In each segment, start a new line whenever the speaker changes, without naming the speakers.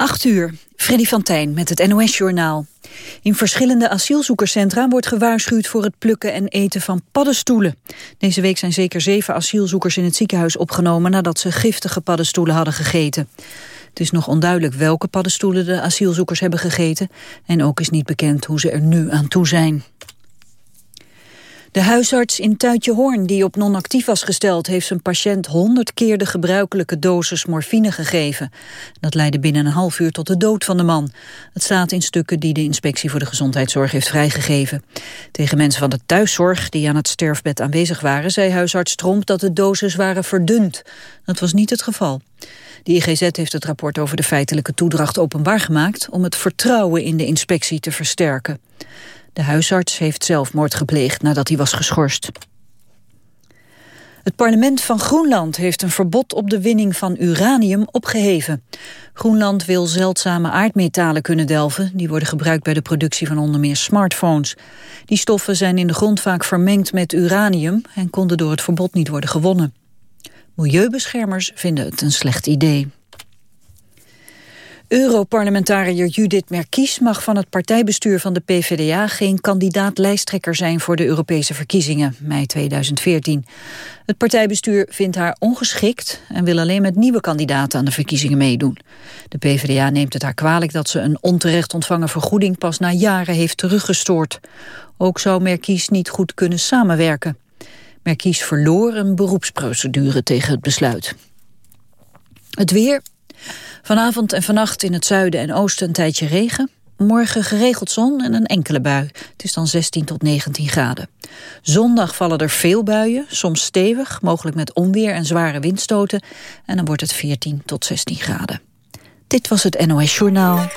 8 uur, Freddy van Tijn met het NOS-journaal. In verschillende asielzoekerscentra wordt gewaarschuwd voor het plukken en eten van paddenstoelen. Deze week zijn zeker zeven asielzoekers in het ziekenhuis opgenomen nadat ze giftige paddenstoelen hadden gegeten. Het is nog onduidelijk welke paddenstoelen de asielzoekers hebben gegeten en ook is niet bekend hoe ze er nu aan toe zijn. De huisarts in Tuitjehoorn, die op non-actief was gesteld... heeft zijn patiënt honderd keer de gebruikelijke dosis morfine gegeven. Dat leidde binnen een half uur tot de dood van de man. Het staat in stukken die de Inspectie voor de Gezondheidszorg heeft vrijgegeven. Tegen mensen van de thuiszorg die aan het sterfbed aanwezig waren... zei huisarts Tromp dat de doses waren verdund. Dat was niet het geval. De IGZ heeft het rapport over de feitelijke toedracht openbaar gemaakt... om het vertrouwen in de inspectie te versterken. De huisarts heeft zelfmoord gepleegd nadat hij was geschorst. Het parlement van Groenland heeft een verbod op de winning van uranium opgeheven. Groenland wil zeldzame aardmetalen kunnen delven. Die worden gebruikt bij de productie van onder meer smartphones. Die stoffen zijn in de grond vaak vermengd met uranium... en konden door het verbod niet worden gewonnen. Milieubeschermers vinden het een slecht idee. Europarlementariër Judith Merkies mag van het partijbestuur van de PvdA geen kandidaat-lijsttrekker zijn voor de Europese verkiezingen, mei 2014. Het partijbestuur vindt haar ongeschikt en wil alleen met nieuwe kandidaten aan de verkiezingen meedoen. De PvdA neemt het haar kwalijk dat ze een onterecht ontvangen vergoeding pas na jaren heeft teruggestoord. Ook zou Merkies niet goed kunnen samenwerken. Merkies verloor een beroepsprocedure tegen het besluit. Het weer, Vanavond en vannacht in het zuiden en oosten een tijdje regen. Morgen geregeld zon en een enkele bui. Het is dan 16 tot 19 graden. Zondag vallen er veel buien, soms stevig, mogelijk met onweer en zware windstoten. En dan wordt het 14 tot 16 graden. Dit was het NOS Journaal.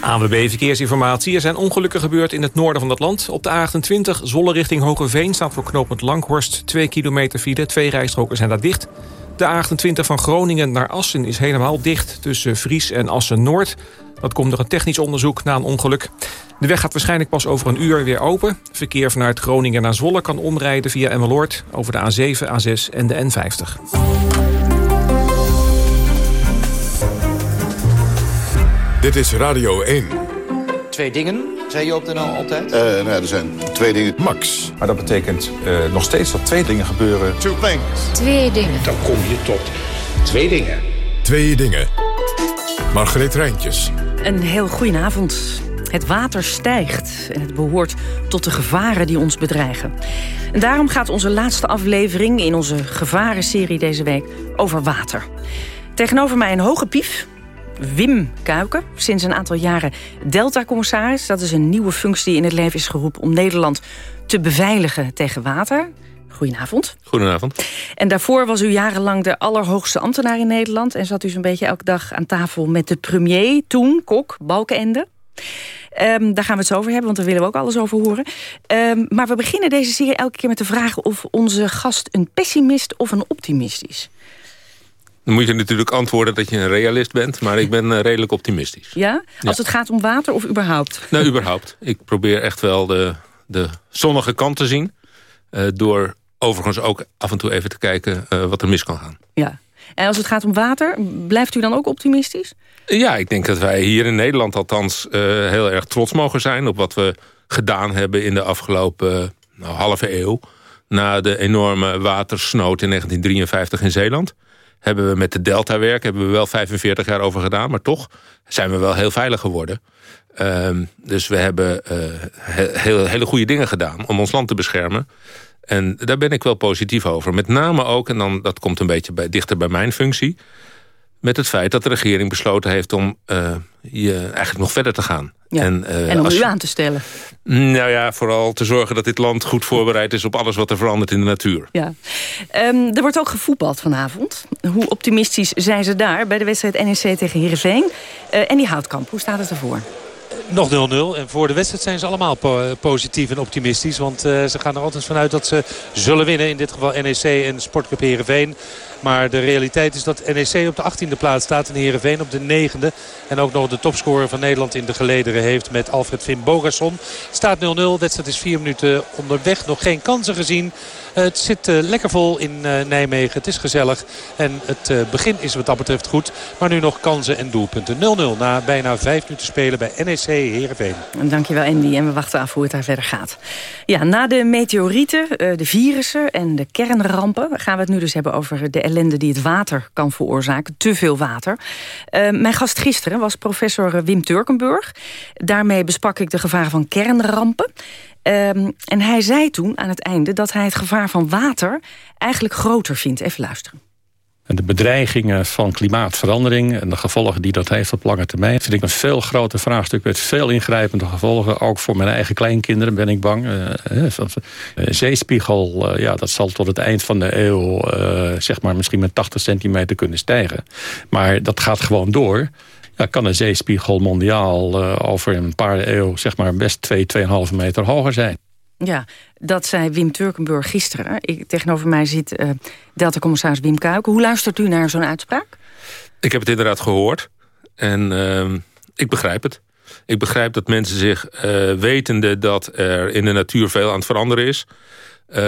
ANWB Verkeersinformatie. Er zijn ongelukken gebeurd in het noorden van het land. Op de A28 Zolle richting Hogeveen staat voor knooppunt Langhorst 2 kilometer file. Twee rijstroken zijn daar dicht. De A28 van Groningen naar Assen is helemaal dicht tussen Vries en Assen-Noord. Dat komt door een technisch onderzoek na een ongeluk. De weg gaat waarschijnlijk pas over een uur weer open. Verkeer vanuit Groningen naar Zwolle kan omrijden via Emmeloord... over de A7, A6 en de N50.
Dit is Radio 1.
Twee dingen zei je op de NL altijd?
Uh, nou, er zijn twee dingen.
Max.
Maar dat betekent uh, nog steeds dat twee dingen gebeuren.
Two things.
Twee dingen.
Dan kom je tot twee dingen.
Twee dingen. Margreet Rijntjes.
Een heel goedenavond. Het water stijgt en het behoort tot de gevaren die ons bedreigen. En daarom gaat onze laatste aflevering in onze gevarenserie deze week over water. Tegenover mij een hoge pief, Wim Kuiken, sinds een aantal jaren Delta-commissaris. Dat is een nieuwe functie die in het leven is geroepen om Nederland te beveiligen tegen water. Goedenavond.
Goedenavond.
En daarvoor was u jarenlang de allerhoogste ambtenaar in Nederland... en zat u zo'n beetje elke dag aan tafel met de premier, toen kok, Balkenende. Um, daar gaan we het zo over hebben, want daar willen we ook alles over horen. Um, maar we beginnen deze serie elke keer met de vraag... of onze gast een pessimist of een optimist is.
Dan moet je natuurlijk antwoorden dat je een realist bent. Maar ik ben eh, redelijk optimistisch.
Ja? Als het gaat om water of überhaupt?
Nou, überhaupt. Ik probeer echt wel de, de zonnige kant te zien. Uh, door overigens ook af en toe even te kijken uh, wat er mis kan gaan.
Ja. En als het gaat om water, blijft u dan ook optimistisch?
Ja, ik denk dat wij hier in Nederland althans heel erg trots mogen zijn... op wat we gedaan hebben in de afgelopen nou, halve eeuw... na de enorme watersnood in 1953 in Zeeland hebben we met de Delta werk hebben we wel 45 jaar over gedaan. Maar toch zijn we wel heel veilig geworden. Uh, dus we hebben uh, heel, hele goede dingen gedaan om ons land te beschermen. En daar ben ik wel positief over. Met name ook, en dan, dat komt een beetje bij, dichter bij mijn functie met het feit dat de regering besloten heeft om uh, je eigenlijk nog verder te gaan.
En, uh, en, om u aan te stellen.
Nou ja, vooral te zorgen dat dit land goed voorbereid is... op alles wat er verandert in de natuur.
Ja. Um, er wordt ook gevoetbald vanavond. Hoe optimistisch zijn ze daar bij de wedstrijd NEC tegen Heerenveen? Uh, en die Houtkamp, hoe staat het ervoor?
Nog 0-0. En voor de wedstrijd zijn ze allemaal positief en optimistisch. Want uh, ze gaan er altijd vanuit dat ze zullen winnen. In dit geval NEC en Sportclub Heerenveen. Maar de realiteit is dat NEC op de 18e plaats staat en Heerenveen op de 9e. En ook nog de topscorer van Nederland in de gelederen heeft met Alfred Finn Bogason. Staat 0-0. Wedstrijd is vier minuten onderweg. Nog geen kansen gezien. Het zit uh, lekker vol in uh, Nijmegen. Het is gezellig. En het uh, begin is wat dat betreft goed. Maar nu nog kansen en doelpunten. 0-0 na bijna vijf minuten spelen bij NEC Heerenveen.
Dankjewel Andy. En we wachten af hoe het daar verder gaat. Ja, na de meteorieten, de virussen en de kernrampen... gaan we het nu dus hebben over de ellende die het water kan veroorzaken. Te veel water. mijn gast gisteren was professor Wim Turkenburg. Daarmee besprak ik de gevaren van kernrampen. Um, en hij zei toen aan het einde dat hij het gevaar van water eigenlijk groter vindt. Even luisteren.
En de bedreigingen van klimaatverandering en de gevolgen die dat heeft op lange termijn... vind ik een veel groter vraagstuk met veel ingrijpende gevolgen. Ook voor mijn eigen kleinkinderen ben ik bang. Uh, zeespiegel, uh, ja, dat zal tot het eind van de eeuw... zeg maar misschien met 80 centimeter kunnen stijgen. Maar dat gaat gewoon door ja, kan de zeespiegel mondiaal uh, over een paar eeuwen zeg maar best 2, 2,5 meter hoger zijn.
Ja, dat zei Wim Turkenburg gisteren. Ik, tegenover mij zit uh, Delta-commissaris Wim Kuiken. Hoe luistert u naar zo'n uitspraak?
Ik heb het inderdaad gehoord. En uh, ik begrijp het. Ik begrijp dat mensen zich, uh, wetende dat er in de natuur veel aan het veranderen is...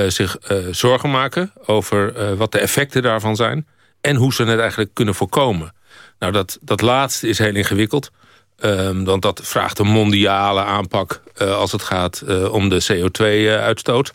zich zorgen maken over wat de effecten daarvan zijn... en hoe ze het eigenlijk kunnen voorkomen. Nou, dat, dat laatste is heel ingewikkeld. Um, want dat vraagt een mondiale aanpak uh, als het gaat uh, om de CO2-uitstoot.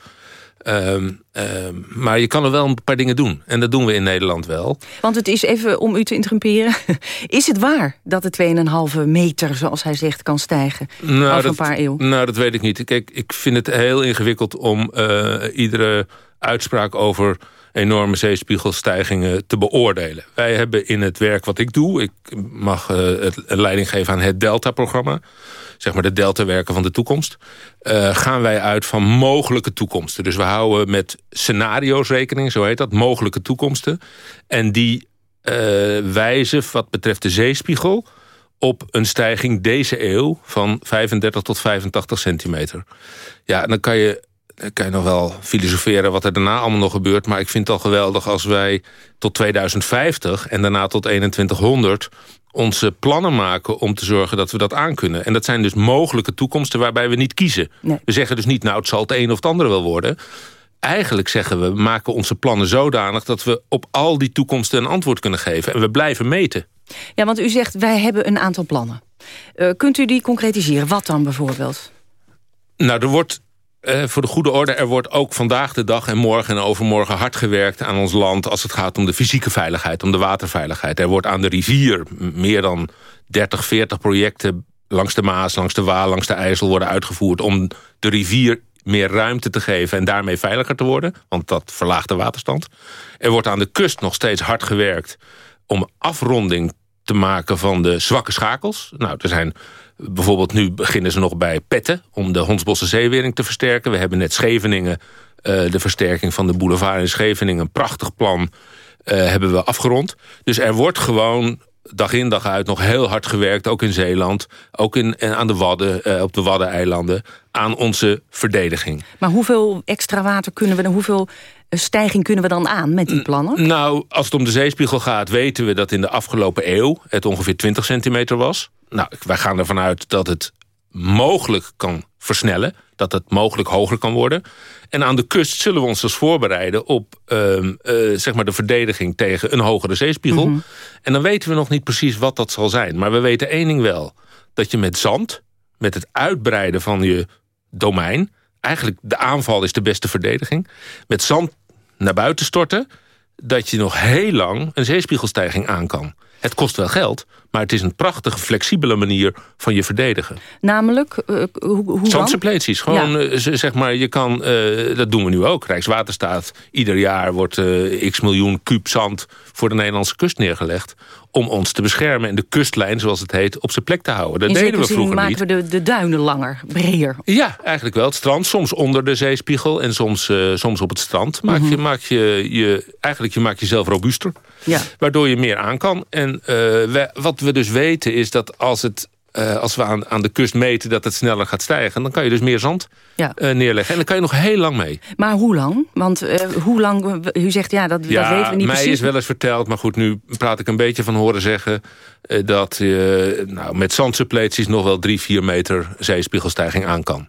Um, um, maar je kan er wel een paar dingen doen. En dat doen we in Nederland wel.
Want het is even om u te interrumperen. Is het waar dat de 2,5 meter, zoals hij zegt, kan stijgen nou, over een paar eeuwen?
Nou, dat weet ik niet. Kijk, ik vind het heel ingewikkeld om uh, iedere uitspraak over enorme zeespiegelstijgingen te beoordelen. Wij hebben in het werk wat ik doe... ik mag uh, het leiding geven aan het Delta-programma... zeg maar de Delta-werken van de toekomst... Uh, gaan wij uit van mogelijke toekomsten. Dus we houden met scenario's rekening, zo heet dat, mogelijke toekomsten. En die uh, wijzen wat betreft de zeespiegel op een stijging deze eeuw van 35 tot 85 centimeter. Ja, dan kan je dan kan je nog wel filosoferen wat er daarna allemaal nog gebeurt. Maar ik vind het al geweldig als wij tot 2050 en daarna tot 2100 onze plannen maken om te zorgen dat we dat aankunnen. En dat zijn dus mogelijke toekomsten waarbij we niet kiezen. We zeggen dus niet, nou het zal het een of het andere wel worden. Eigenlijk zeggen we, maken onze plannen zodanig... dat we op al die toekomsten een antwoord kunnen geven. En we blijven meten.
Ja, want u zegt, wij hebben een aantal plannen. Uh, kunt u die concretiseren? Wat dan bijvoorbeeld?
Nou, er wordt uh, voor de goede orde, er wordt ook vandaag de dag en morgen en overmorgen hard gewerkt aan ons land... als het gaat om de fysieke veiligheid, om de waterveiligheid. Er wordt aan de rivier meer dan 30, 40 projecten langs de Maas, langs de Waal, langs de IJssel worden uitgevoerd... om de rivier meer ruimte te geven en daarmee veiliger te worden. Want dat verlaagt de waterstand. Er wordt aan de kust nog steeds hard gewerkt om afronding te maken van de zwakke schakels. Nou, er zijn Bijvoorbeeld nu beginnen ze nog bij Petten... om de Hondsbosse zeewering te versterken. We hebben net Scheveningen, uh, de versterking van de boulevard in Scheveningen... een prachtig plan uh, hebben we afgerond. Dus er wordt gewoon dag in dag uit nog heel hard gewerkt, ook in Zeeland... ook in, aan de Wadden, uh, op de Waddeneilanden, aan onze verdediging.
Maar hoeveel extra water kunnen we hoeveel stijging kunnen we dan aan met die plannen?
Nou, als het om de zeespiegel gaat, weten we dat in de afgelopen eeuw... het ongeveer 20 centimeter was. Nou, wij gaan ervan uit dat het mogelijk kan versnellen. Dat het mogelijk hoger kan worden. En aan de kust zullen we ons dus voorbereiden op uh, uh, zeg maar de verdediging tegen een hogere zeespiegel. Mm -hmm. En dan weten we nog niet precies wat dat zal zijn. Maar we weten één ding wel. Dat je met zand, met het uitbreiden van je domein... eigenlijk de aanval is de beste verdediging. Met zand naar buiten storten... dat je nog heel lang een zeespiegelstijging aan kan. Het kost wel geld, maar het is een prachtige, flexibele manier van je verdedigen.
Namelijk, uh, hoe, hoe
Zandsuppleties. Gewoon, ja. uh, zeg maar, je kan, uh, dat doen we nu ook. Rijkswaterstaat, ieder jaar wordt x miljoen kuub zand voor de Nederlandse kust neergelegd om ons te beschermen en de kustlijn, zoals het heet, op zijn plek te houden. Dat deden we vroeger
maken
niet.
we de, de duinen langer, breder.
Ja, eigenlijk wel. Het strand, soms onder de zeespiegel en soms, uh, soms op het strand. Maak, mm -hmm. je, maak je, je, eigenlijk je maakt jezelf robuuster.
Ja.
Waardoor je meer aan kan. En uh, wat we dus weten is dat als het eh, als we aan, aan de kust meten dat het sneller gaat stijgen... dan kan je dus meer zand
Ja.
eh, neerleggen. En dan kan je nog heel lang mee.
Maar hoe lang? Want eh, hoe lang, u zegt ja, dat, dat weten we niet
mij
precies.
is wel eens verteld, maar goed, nu praat ik een beetje van horen zeggen... dat je nou, met zandsuppleties nog wel drie, vier meter zeespiegelstijging aan kan.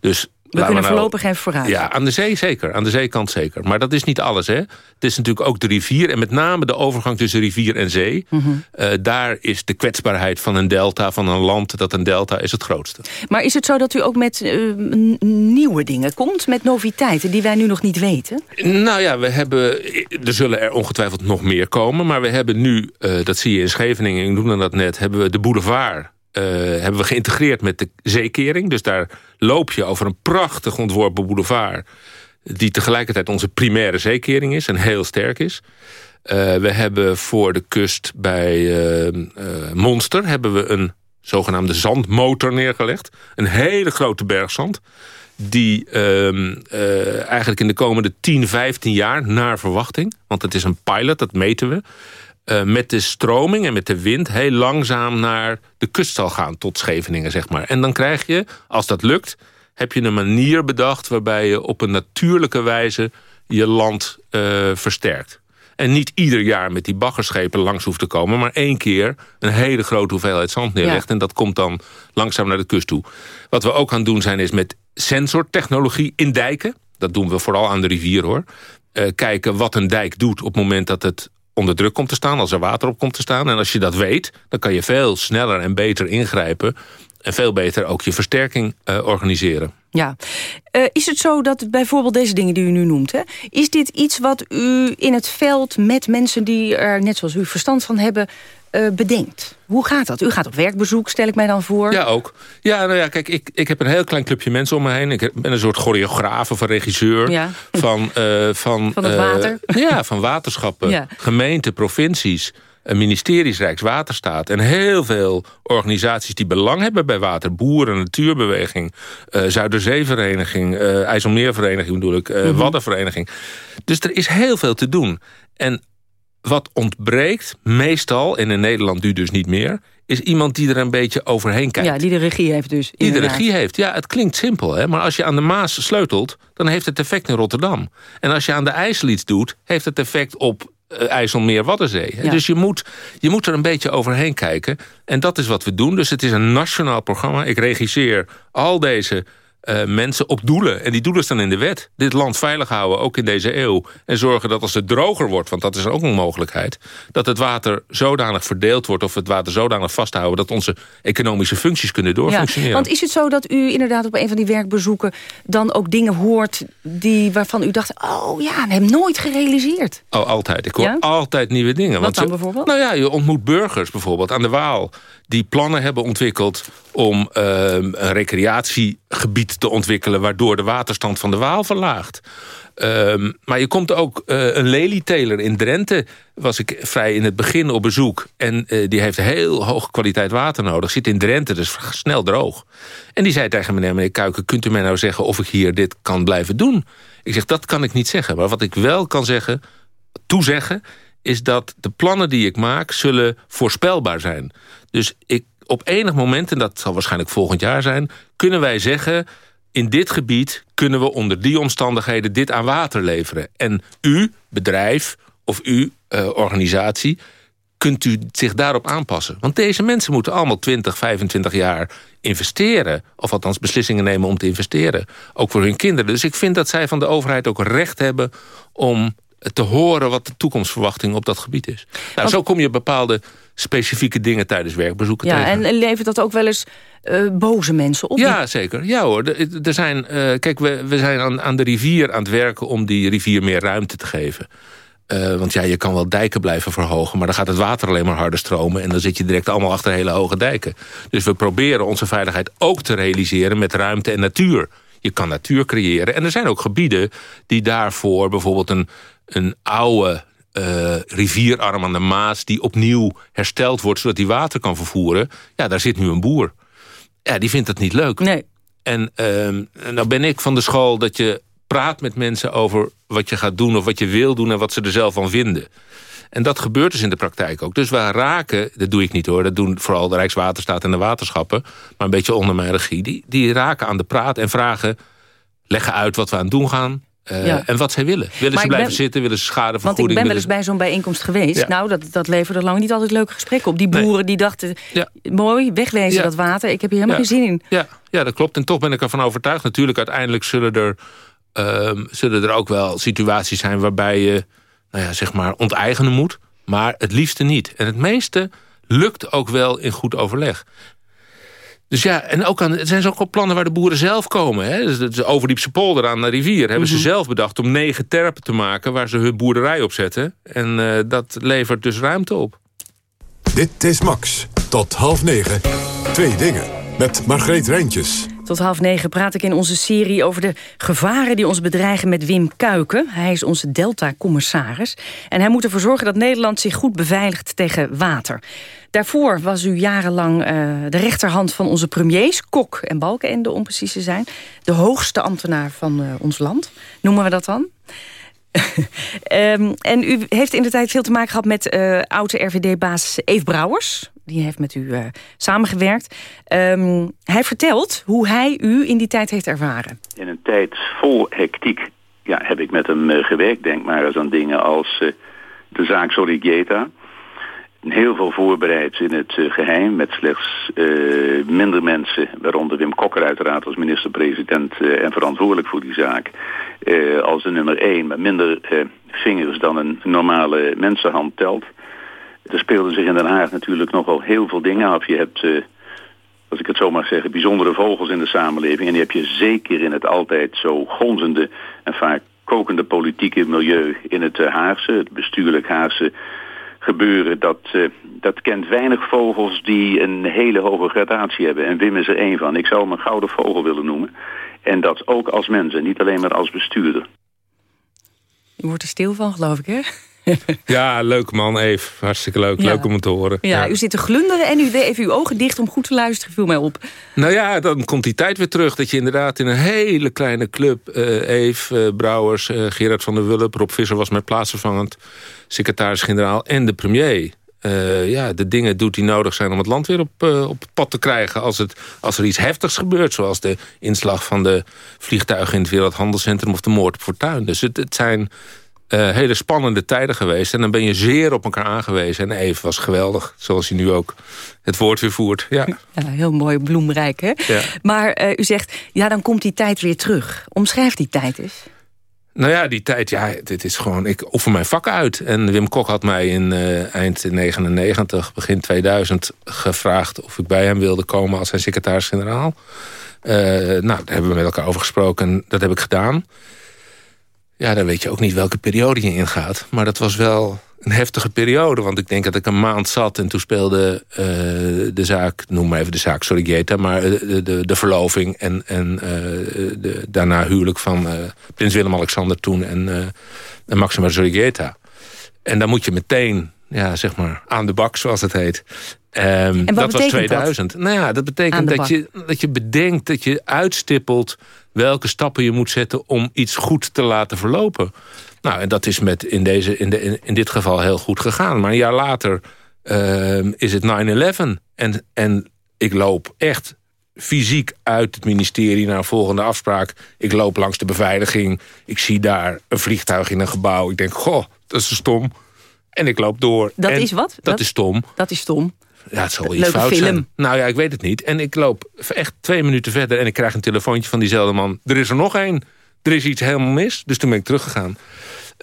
Dus
we
laten
kunnen
nou-
voorlopig even vooruit.
Ja, aan de zee zeker. Aan de zeekant zeker. Maar dat is niet alles, hè. Het is natuurlijk ook de rivier. En met name de overgang tussen rivier en zee.
Mhm.
Eh, daar is de kwetsbaarheid van een delta, van een land dat een delta is het grootste.
Maar is het zo dat u ook met eh, nieuwe dingen komt? Met noviteiten die wij nu nog niet weten?
Nou ja, we hebben, er zullen er ongetwijfeld nog meer komen. Maar we hebben nu, eh, dat zie je in Scheveningen, ik noemde dat net... hebben we de boulevard eh, hebben we geïntegreerd met de zeekering. Dus daar loop je over een prachtig ontworpen boulevard... die tegelijkertijd onze primaire zeekering is en heel sterk is. Eh, we hebben voor de kust bij eh, eh, Monster... hebben we een zogenaamde zandmotor neergelegd. Een hele grote bergzand die ehm, eh, eigenlijk in de komende 10, 15 jaar naar verwachting... want het is een pilot, dat meten we... eh, met de stroming en met de wind heel langzaam naar de kust zal gaan... tot Scheveningen, zeg maar. En dan krijg je, als dat lukt... heb je een manier bedacht waarbij je op een natuurlijke wijze... je land eh, versterkt. En niet ieder jaar met die baggerschepen langs hoeft te komen... maar één keer een hele grote hoeveelheid zand neerlegt...
Ja.
en dat komt dan langzaam naar de kust toe. Wat we ook aan het doen zijn is met sensortechnologie in dijken. Dat doen we vooral aan de rivier, hoor. Eh, kijken wat een dijk doet op het moment dat het onder druk komt te staan... als er water op komt te staan. En als je dat weet, dan kan je veel sneller en beter ingrijpen... en veel beter ook je versterking eh, organiseren.
Ja. Eh, is het zo dat bijvoorbeeld deze dingen die u nu noemt... Hè, is dit iets wat u in het veld met mensen die er net zoals u verstand van hebben... eh, bedenkt? Hoe gaat dat? U gaat op werkbezoek, stel ik mij dan voor.
Ja, ook. Ja, nou ja, kijk, ik, ik heb een heel klein clubje mensen om me heen. Ik ben een soort choreograaf of een regisseur
Ja.
van... eh, van,
Van het
eh,
water.
ja, van waterschappen,
Ja.
gemeenten, provincies... ministeries, Rijkswaterstaat... en heel veel organisaties die belang hebben bij water. Boeren, Natuurbeweging, eh Zuiderzeevereniging... eh IJsselmeervereniging bedoel ik, eh, Waddenvereniging. Dus er is heel veel te doen. En wat ontbreekt, meestal, en in Nederland nu dus niet meer... is iemand die er een beetje overheen kijkt.
Ja, die de regie heeft dus.
Die de regie heeft. Ja, het klinkt simpel, hè? maar als je aan de Maas sleutelt... dan heeft het effect in Rotterdam. En als je aan de IJssel iets doet... heeft het effect op eh, IJsselmeer-Waddenzee. hè.
Ja.
Dus je moet, je moet er een beetje overheen kijken. En dat is wat we doen. Dus het is een nationaal programma. Ik regisseer al deze eh, mensen op doelen. En die doelen staan in de wet. Dit land veilig houden, ook in deze eeuw. En zorgen dat als het droger wordt, want dat is ook een mogelijkheid... dat het water zodanig verdeeld wordt of het water zodanig vasthouden... dat onze economische functies kunnen
Ja,
doorfunctioneren.
want is het zo dat u inderdaad op een van die werkbezoeken... dan ook dingen hoort die, waarvan u dacht... oh ja, heb nooit gerealiseerd.
Oh, altijd. Ik hoor
Ja?
altijd nieuwe dingen.
Wat
Want
dan
ze-
bijvoorbeeld?
Nou ja, je ontmoet burgers bijvoorbeeld aan de Waal... die plannen hebben ontwikkeld om ehm, een recreatiegebied te ontwikkelen... waardoor de waterstand van de Waal verlaagt. Ehm, maar je komt ook eh, een lelieteler in Drenthe. Was ik vrij in het begin op bezoek. En eh, die heeft heel hoge kwaliteit water nodig. Zit in Drenthe, dus snel droog. En die zei tegen meneer, meneer Kuiken... kunt u mij nou zeggen of ik hier dit kan blijven doen? Ik zeg, dat kan ik niet zeggen. Maar wat ik wel kan zeggen, toezeggen... is dat de plannen die ik maak zullen voorspelbaar zijn. Dus ik, op enig moment, en dat zal waarschijnlijk volgend jaar zijn... kunnen wij zeggen in dit gebied kunnen we onder die omstandigheden dit aan water leveren. En u, bedrijf of u, eh, organisatie, kunt u zich daarop aanpassen. Want deze mensen moeten allemaal 20, 25 jaar investeren. Of althans beslissingen nemen om te investeren. Ook voor hun kinderen. Dus ik vind dat zij van de overheid ook recht hebben... om te horen wat de toekomstverwachting op dat gebied is. Nou, zo kom je bepaalde specifieke dingen tijdens werkbezoeken
Ja,
tegen.
en levert dat ook wel eens eh, boze mensen op?
Ja, zeker. Ja hoor. Er- Er zijn, eh, kijk, we, we zijn aan, aan de rivier aan het werken om die rivier meer ruimte te geven. Eh, want ja, je kan wel dijken blijven verhogen... maar dan gaat het water alleen maar harder stromen... en dan zit je direct allemaal achter hele hoge dijken. Dus we proberen onze veiligheid ook te realiseren... met ruimte en natuur. Je kan natuur creëren. En er zijn ook gebieden die daarvoor bijvoorbeeld een, een oude... eh, rivierarm aan de Maas die opnieuw hersteld wordt... zodat die water kan vervoeren. Ja, daar zit nu een boer. Ja, die vindt dat niet leuk.
Nee.
En ehm, nou ben ik van de school dat je praat met mensen over wat je gaat doen... of wat je wil doen en wat ze er zelf van vinden. En dat gebeurt dus in de praktijk ook. Dus we raken, dat doe ik niet hoor... dat doen vooral de Rijkswaterstaat en de waterschappen... maar een beetje onder mijn regie... die, die raken aan de praat en vragen... leggen uit wat we aan het doen gaan... Uh, En wat zij willen. Willen ze blijven zitten, willen ze schadevergoeding...
Want ik ben wel eens bij zo'n bijeenkomst geweest. Nou, dat, dat leverde lang niet altijd leuke gesprekken op. Die boeren die dachten, ja. mooi, wegwezen dat water. Ik heb hier helemaal geen zin in.
Ja. ja, dat klopt. En toch ben ik ervan overtuigd. Natuurlijk, uiteindelijk zullen er, um, zullen er ook wel situaties zijn... waarbij je, nou ja, zeg maar, onteigenen moet. Maar het liefste niet. En het meeste lukt ook wel in goed overleg. Dus ja, en ook aan, het zijn ook plannen waar de boeren zelf komen. Hè? Dus de Overdiepse polder aan de rivier hebben ze mhm. zelf bedacht... om negen terpen te maken waar ze hun boerderij op zetten. En uh, dat levert dus ruimte op.
Dit is Max. Tot half negen. Twee dingen. Met Margreet Rijntjes.
Tot half negen praat ik in onze serie over de gevaren die ons bedreigen met Wim Kuiken. Hij is onze Delta-commissaris. En hij moet ervoor zorgen dat Nederland zich goed beveiligt tegen water. Daarvoor was u jarenlang uh, de rechterhand van onze premiers, Kok en Balkenende om precies te zijn. De hoogste ambtenaar van uh, ons land, noemen we dat dan. um, en u heeft in de tijd veel te maken gehad met uh, oude RVD-baas Eve Brouwers. Die heeft met u uh, samengewerkt. Um, hij vertelt hoe hij u in die tijd heeft ervaren.
In een tijd vol hectiek ja, heb ik met hem uh, gewerkt. Denk maar eens aan dingen als de zaak Sorigeta heel veel voorbereid in het geheim met slechts minder mensen, waaronder Wim Kokker uiteraard als minister-president en verantwoordelijk voor die zaak, als de nummer één, met minder vingers dan een normale mensenhand telt. Er speelden zich in Den Haag natuurlijk nogal heel veel dingen af. Je hebt, als ik het zo mag zeggen, bijzondere vogels in de samenleving en die heb je zeker in het altijd zo gonzende en vaak kokende politieke milieu in het Haagse, het bestuurlijk Haagse gebeuren. Dat, uh, dat kent weinig vogels die een hele hoge gradatie hebben. En Wim is er één van. Ik zou hem een gouden vogel willen noemen. En dat ook als mensen, niet alleen maar als bestuurder.
Je wordt er stil van, geloof ik, hè?
ja, leuk man, Eve. Hartstikke leuk. Leuk om te horen.
Ja, u zit te glunderen en u deed even uw ogen dicht om goed te luisteren. Viel mij op.
Nou ja, dan komt die tijd weer terug. Dat je inderdaad in een hele kleine club... Uh, Eve, uh, Brouwers, uh, Gerard van der Wulp... Rob Visser was met plaatsvervangend secretaris-generaal... en de premier. ja, de dingen doet die nodig zijn om het land weer op, op pad te krijgen... Als, het, als er iets heftigs gebeurt, zoals de inslag van de vliegtuigen... in het Wereldhandelscentrum of de moord op Fortuin. Dus het, het zijn uh, hele spannende tijden geweest. En dan ben je zeer op elkaar aangewezen. En Eve was geweldig, zoals hij nu ook het woord weer voert. Ja,
ja heel mooi, bloemrijk hè? Ja. Maar uh, u zegt, ja dan komt die tijd weer terug. Omschrijf die tijd eens.
Nou ja, die tijd, ja, dit is gewoon... Ik offer mijn vak uit. En Wim Kok had mij in uh, eind 99, begin 2000 gevraagd... of ik bij hem wilde komen als zijn secretaris-generaal. nou, daar hebben we met elkaar over gesproken. En dat heb ik gedaan. Ja, dan weet je ook niet welke periode je ingaat. Maar dat was wel een heftige periode. Want ik denk dat ik een maand zat en toen speelde uh, de zaak... noem maar even de zaak, sorry Geta... maar de, de, de verloving en, en uh, de, daarna huwelijk van prins Willem-Alexander toen... en, en Maxima Zorigeta. En dan moet je meteen, ja, zeg maar, aan de bak, zoals het heet.
Um, en
dat was 2000. Dat? Nou ja, dat betekent dat je, dat je bedenkt, dat je uitstippelt welke stappen je moet zetten om iets goed te laten verlopen. Nou, en dat is met in, deze, in, de, in, dit geval heel goed gegaan. Maar een jaar later uh, is het 9-11. En, en ik loop echt fysiek uit het ministerie naar een volgende afspraak. Ik loop langs de beveiliging. Ik zie daar een vliegtuig in een gebouw. Ik denk, goh, dat is stom. En ik loop door.
Dat is wat?
Dat, dat, is stom.
Dat is stom.
Ja, het zal iets fout film. zijn. Nou ja, ik weet het niet. En ik loop echt twee minuten verder en ik krijg een telefoontje van diezelfde man. Er is er nog één. Er is iets helemaal mis. Dus toen ben ik teruggegaan.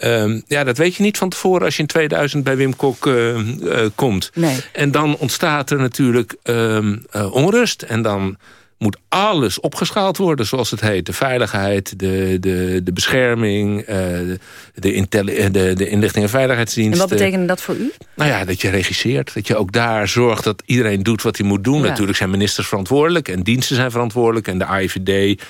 Um, ja, dat weet je niet van tevoren als je in 2000 bij Wim Kok uh, uh, komt.
Nee.
En dan ontstaat er natuurlijk um, uh, onrust. En dan moet alles opgeschaald worden, zoals het heet. De veiligheid, de, de, de bescherming, uh, de, de, de, de inlichting- en veiligheidsdienst.
En wat betekent dat voor u?
Nou ja, dat je regisseert. Dat je ook daar zorgt dat iedereen doet wat hij moet doen. Natuurlijk zijn ministers verantwoordelijk en diensten zijn verantwoordelijk. En de AIVD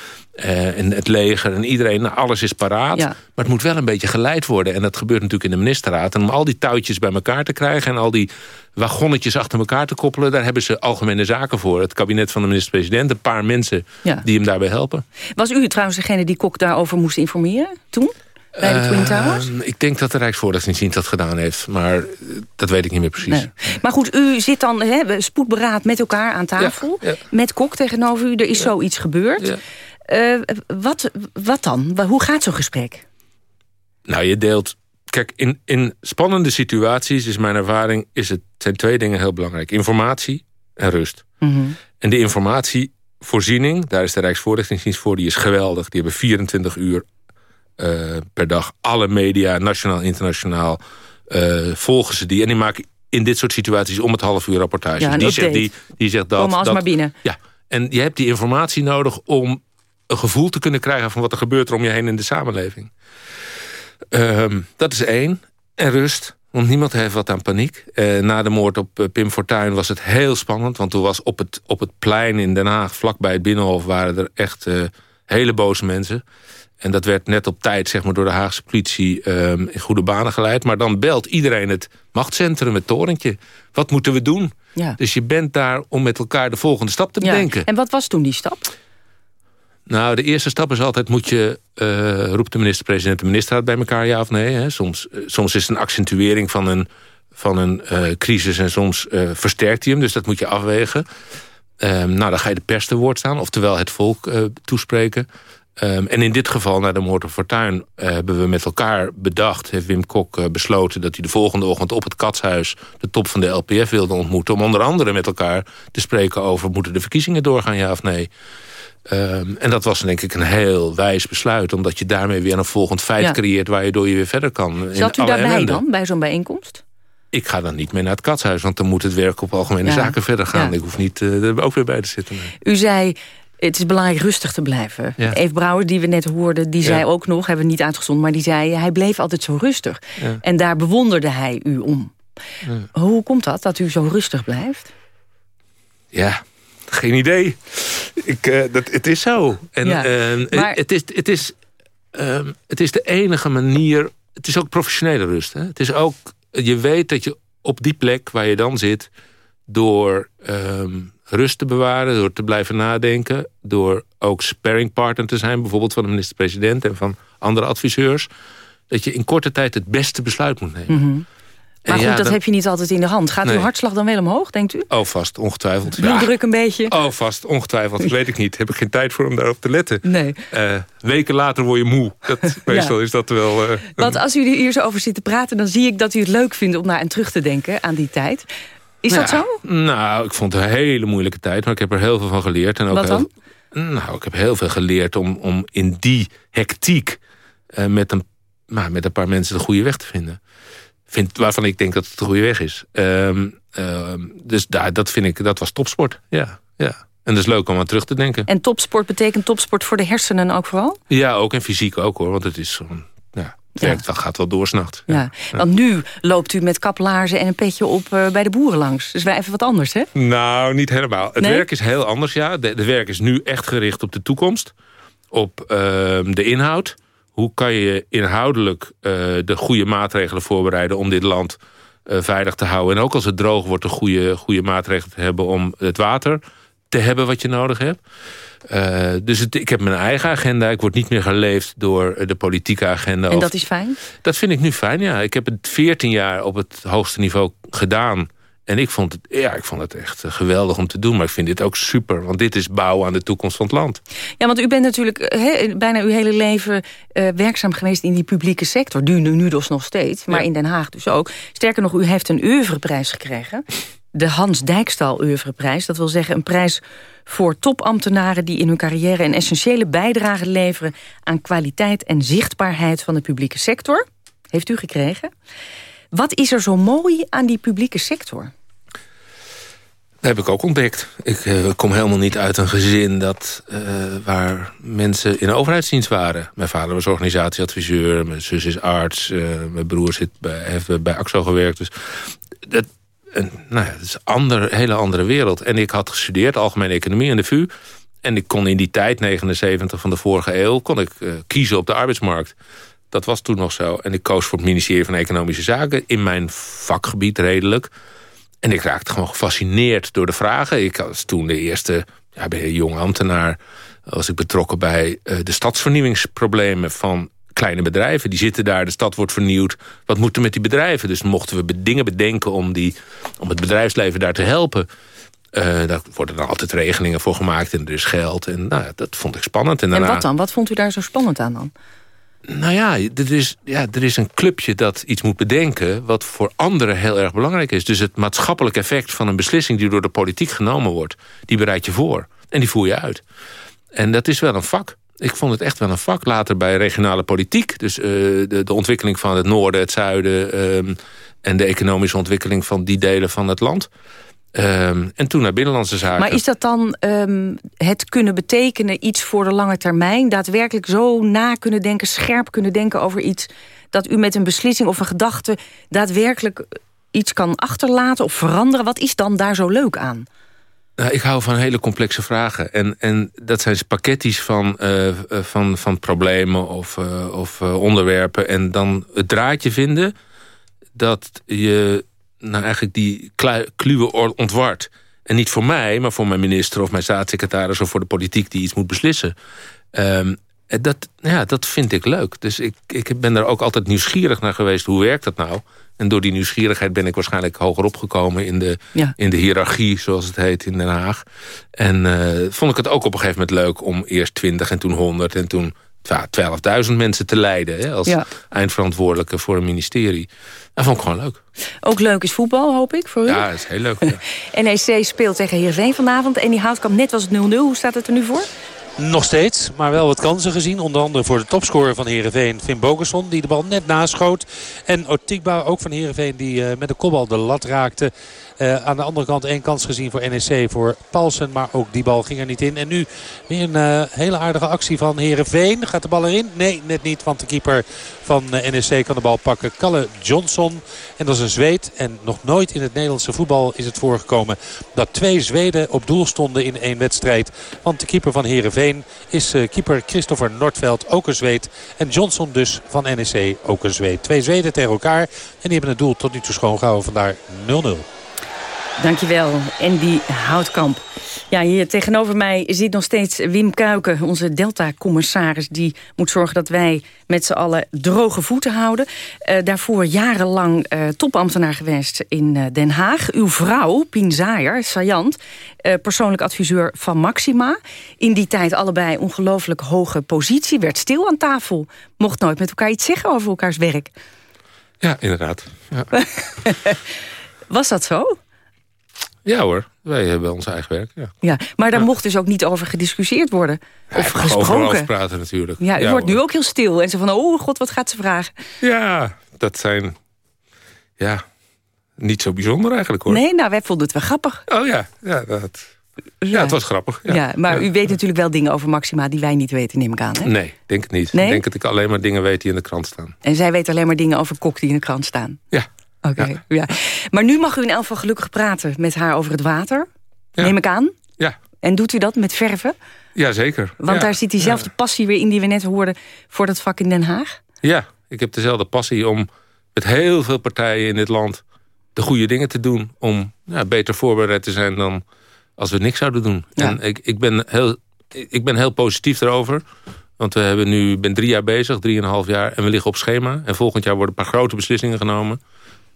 uh, en het leger en iedereen, nou, alles is paraat. Maar het moet wel een beetje geleid worden. En dat gebeurt natuurlijk in de ministerraad. En om al die touwtjes bij elkaar te krijgen... en al die wagonnetjes achter elkaar te koppelen... daar hebben ze algemene zaken voor. Het kabinet van de minister-president, een paar mensen die hem daarbij helpen.
Was u trouwens degene die Kok daarover moest informeren toen? bij de Twin Towers?
Uh, ik denk dat de Rijksvoorlichtingsdienst dat gedaan heeft. Maar dat weet ik niet meer precies. Nee.
Maar goed, u zit dan he, spoedberaad met elkaar aan tafel. Ja, ja. Met Kok tegenover u. Er is zoiets gebeurd. Uh, wat, wat dan? Hoe gaat zo'n gesprek?
Nou, je deelt... Kijk, in, in spannende situaties is mijn ervaring... Is het, zijn twee dingen heel belangrijk. Informatie en rust. Mm -hmm. En de informatievoorziening, daar is de Rijksvoorlichtingsdienst voor... die is geweldig. Die hebben 24 uur uh, per dag. Alle media, nationaal, internationaal, uh, volgen ze die. En die maken in dit soort situaties om het half uur rapportages.
Ja,
die, zegt, die, die zegt dat...
Kom als
dat,
maar binnen.
Ja, en je hebt die informatie nodig om een gevoel te kunnen krijgen... van wat er gebeurt er om je heen in de samenleving. Um, dat is één. En rust. Want niemand heeft wat aan paniek. Uh, na de moord op uh, Pim Fortuyn was het heel spannend. Want toen was op het, op het plein in Den Haag, vlakbij het Binnenhof... waren er echt uh, hele boze mensen. En dat werd net op tijd zeg maar, door de Haagse politie um, in goede banen geleid. Maar dan belt iedereen het machtscentrum, het torentje. Wat moeten we doen?
Ja.
Dus je bent daar om met elkaar de volgende stap te bedenken.
Ja. En wat was toen die stap?
Nou, de eerste stap is altijd, moet je, uh, roept de minister-president de ministerraad bij elkaar, ja of nee? Hè? Soms, uh, soms is het een accentuering van een, van een uh, crisis en soms versterkt hij hem. Dus dat moet je afwegen. Um, nou, dan ga je de pers te woord staan, oftewel het volk toespreken. Um, en in dit geval, na de moord op Fortuyn, uh, hebben we met elkaar bedacht... heeft Wim Kok besloten dat hij de volgende ochtend op het Katshuis... de top van de LPF wilde ontmoeten... om onder andere met elkaar te spreken over... moeten de verkiezingen doorgaan, ja of nee? Um, en dat was denk ik een heel wijs besluit... omdat je daarmee weer een volgend feit ja. creëert... waardoor je weer verder kan.
Zat u daarbij ellende. dan, bij zo'n bijeenkomst?
Ik ga dan niet meer naar het katshuis, want dan moet het werk op algemene ja. zaken verder gaan. Ja. Ik hoef niet uh, er ook weer bij te zitten.
U zei, het is belangrijk rustig te blijven. Ja. Eve Brouwer, die we net hoorden, die zei ook nog... hebben we niet uitgezonden, maar die zei... hij bleef altijd zo rustig. En daar bewonderde hij u om. Hoe komt dat, dat u zo rustig blijft?
Ja, geen idee. Ik, uh, dat, het is zo. En, uh, maar... het, is, het, is, uh, het is de enige manier... Het is ook professionele rust. Hè? Het is ook... Je weet dat je op die plek waar je dan zit... door um, rust te bewaren, door te blijven nadenken... door ook sparringpartner te zijn, bijvoorbeeld van de minister-president... en van andere adviseurs... dat je in korte tijd het beste besluit moet nemen.
Mm -hmm. Maar goed, ja, dat, dat, heb je niet altijd in de hand. Gaat nee. uw hartslag dan wel omhoog, denkt u?
Oh, vast, ongetwijfeld.
Bloeddruk een beetje?
Oh, vast, ongetwijfeld. weet ik niet. Heb ik geen tijd voor om daarop te letten.
Nee.
Uh, weken later word je moe. Dat, meestal ja. is dat wel... Uh,
Want als u hier zo over zit te praten... dan zie ik dat u het leuk vindt om naar en terug te denken aan die tijd. Is dat zo?
Nou, ik vond het een hele moeilijke tijd. Maar ik heb er heel veel van geleerd. En ook
Wat dan?
Heel, nou, ik heb heel veel geleerd om, om in die hectiek... Uh, met, een, nou, met een paar mensen de goede weg te vinden vind, waarvan ik denk dat het de goede weg is. Um, um, dus daar, dat vind ik, dat was topsport. Ja, ja. En dat is leuk om aan terug te denken.
En topsport betekent topsport voor de hersenen ook vooral?
Ja, ook en fysiek ook hoor. Want het is gewoon, ja, het werkt, gaat wel doorsnacht.
Ja. ja. Want nu loopt u met kaplaarzen en een petje op uh, bij de boeren langs. Dus wij even wat anders, hè?
Nou, niet helemaal. Het nee? werk is heel anders, ja. De, de werk is nu echt gericht op de toekomst. Op uh, de inhoud hoe kan je inhoudelijk uh, de goede maatregelen voorbereiden... om dit land uh, veilig te houden. En ook als het droog wordt, de goede, goede maatregelen te hebben... om het water te hebben wat je nodig hebt. Uh, dus het, ik heb mijn eigen agenda. Ik word niet meer geleefd door de politieke agenda.
En dat is fijn?
Dat vind ik nu fijn, ja. Ik heb het 14 jaar op het hoogste niveau gedaan... En ik vond, het, ja, ik vond het echt geweldig om te doen. Maar ik vind dit ook super. Want dit is bouwen aan de toekomst van het land.
Ja, want u bent natuurlijk he, bijna uw hele leven uh, werkzaam geweest in die publieke sector. Nu, nu, nu dus nog steeds. Maar ja. in Den Haag dus ook. Sterker nog, u heeft een oeuvreprijs gekregen. De Hans Dijkstal oeuvreprijs. Dat wil zeggen een prijs voor topambtenaren... die in hun carrière een essentiële bijdrage leveren... aan kwaliteit en zichtbaarheid van de publieke sector. Heeft u gekregen. Wat is er zo mooi aan die publieke sector?
Dat heb ik ook ontdekt. Ik uh, kom helemaal niet uit een gezin dat, uh, waar mensen in overheidsdienst waren. Mijn vader was organisatieadviseur, mijn zus is arts... Uh, mijn broer zit bij, heeft bij AXO gewerkt. Dus dat, nou ja, is een hele andere wereld. En ik had gestudeerd, algemene economie aan de VU... en ik kon in die tijd, 79 van de vorige eeuw... kon ik kiezen op de arbeidsmarkt. Dat was toen nog zo. En ik koos voor het ministerie van Economische Zaken... in mijn vakgebied redelijk... En ik raakte gewoon gefascineerd door de vragen. Ik was toen de eerste, ja, ben je jong ambtenaar... was ik betrokken bij uh, de stadsvernieuwingsproblemen van kleine bedrijven. Die zitten daar, de stad wordt vernieuwd. Wat moet er met die bedrijven? Dus mochten we dingen bedenken om, die, om het bedrijfsleven daar te helpen... Uh, daar worden dan altijd regelingen voor gemaakt en er is geld. En nou, dat vond ik spannend.
En, daarna... en wat dan? Wat vond u daar zo spannend aan dan?
Nou ja er, is, ja, er is een clubje dat iets moet bedenken... wat voor anderen heel erg belangrijk is. Dus het maatschappelijk effect van een beslissing... die door de politiek genomen wordt, die bereid je voor. En die voer je uit. En dat is wel een vak. Ik vond het echt wel een vak. Later bij regionale politiek. Dus uh, de, de, ontwikkeling van het noorden, het zuiden... Um, en de economische ontwikkeling van die delen van het land... Um, en toen naar Binnenlandse Zaken.
Maar is dat dan um, het kunnen betekenen iets voor de lange termijn? Daadwerkelijk zo na kunnen denken, scherp kunnen denken over iets... dat u met een beslissing of een gedachte daadwerkelijk iets kan achterlaten of veranderen? Wat is dan daar zo leuk aan?
Nou, ik hou van hele complexe vragen. En, en dat zijn spaghetti's van, uh, van, van problemen of, uh, of uh, onderwerpen. En dan het draadje vinden dat je nou eigenlijk die kluwe ontwart. En niet voor mij, maar voor mijn minister of mijn staatssecretaris... of voor de politiek die iets moet beslissen. Um, dat, ja, dat vind ik leuk. Dus ik, ik ben er ook altijd nieuwsgierig naar geweest. Hoe werkt dat nou? En door die nieuwsgierigheid ben ik waarschijnlijk hoger opgekomen... in de, in de hiërarchie, zoals het heet, in Den Haag. En uh, vond ik het ook op een gegeven moment leuk... om eerst 20 en toen 100 en toen 12.000 mensen te leiden... Hè, als eindverantwoordelijke voor een ministerie. Dat vond ik gewoon leuk.
Ook leuk is voetbal, hoop ik, voor u?
Ja, dat is heel leuk. Ja.
NEC speelt tegen Heerenveen vanavond. En die houtkamp net was het 0-0. Hoe staat het er nu voor?
Nog steeds, maar wel wat kansen gezien. Onder andere voor de topscorer van Heerenveen, Finn Bogerson. Die de bal net naschoot. En Otikba, ook van Heerenveen, die uh, met de kopbal de lat raakte. Uh, aan de andere kant één kans gezien voor NEC, voor Paulsen. Maar ook die bal ging er niet in. En nu weer een uh, hele aardige actie van Heerenveen. Gaat de bal erin? Nee, net niet. Want de keeper van uh, NEC kan de bal pakken. Kalle Johnson. En dat is een Zweed. En nog nooit in het Nederlandse voetbal is het voorgekomen... dat twee Zweden op doel stonden in één wedstrijd. Want de keeper van Heerenveen is keeper Christopher Nordveld, ook een Zweed. En Johnson dus van NEC, ook een Zweed. Twee Zweden tegen elkaar. En die hebben het doel tot nu toe schoongehouden. Vandaar 0-0.
Dankjewel, Andy Houtkamp. Ja, hier tegenover mij zit nog steeds Wim Kuiken, onze Delta-commissaris. Die moet zorgen dat wij met z'n allen droge voeten houden. Uh, daarvoor jarenlang uh, topambtenaar geweest in uh, Den Haag. Uw vrouw, Pien Zaaier, Sajant, persoonlijk adviseur van Maxima. In die tijd allebei ongelooflijk hoge positie. Werd stil aan tafel. Mocht nooit met elkaar iets zeggen over elkaars werk.
Ja, inderdaad. Ja.
Was dat zo?
Ja hoor, wij hebben ons eigen werk. Ja,
ja maar daar mocht dus ook niet over gediscussieerd worden. Of ja, gesproken.
Over praten natuurlijk.
Ja, u wordt nu ook heel stil. En ze van, oh god, wat gaat ze vragen?
Ja, dat zijn... Ja, niet zo bijzonder eigenlijk hoor.
Nee, nou, wij vonden het wel grappig.
Oh ja, ja, dat... Ja, het was grappig. Ja,
ja maar u weet natuurlijk wel dingen over Maxima die wij niet weten, neem ik aan. Hè?
Nee, denk het niet. Nee? Ik denk dat ik alleen maar dingen weet die in de krant staan.
En zij weet alleen maar dingen over Kok die in de krant staan?
Ja.
Oké, ja. Maar nu mag u in elk geval gelukkig praten met haar over het water. Neem ik aan.
Ja.
En doet u dat met verven?
Jazeker.
Want daar zit diezelfde passie weer in die we net hoorden... voor dat vak in Den Haag?
Ja, ik heb dezelfde passie om met heel veel partijen in dit land... de goede dingen te doen. Om beter voorbereid te zijn dan als we niks zouden doen. En ik, ik, ben heel, ik ben heel positief erover. Want we hebben nu, ben drie jaar bezig, drieënhalf jaar... en we liggen op schema. En volgend jaar worden een paar grote beslissingen genomen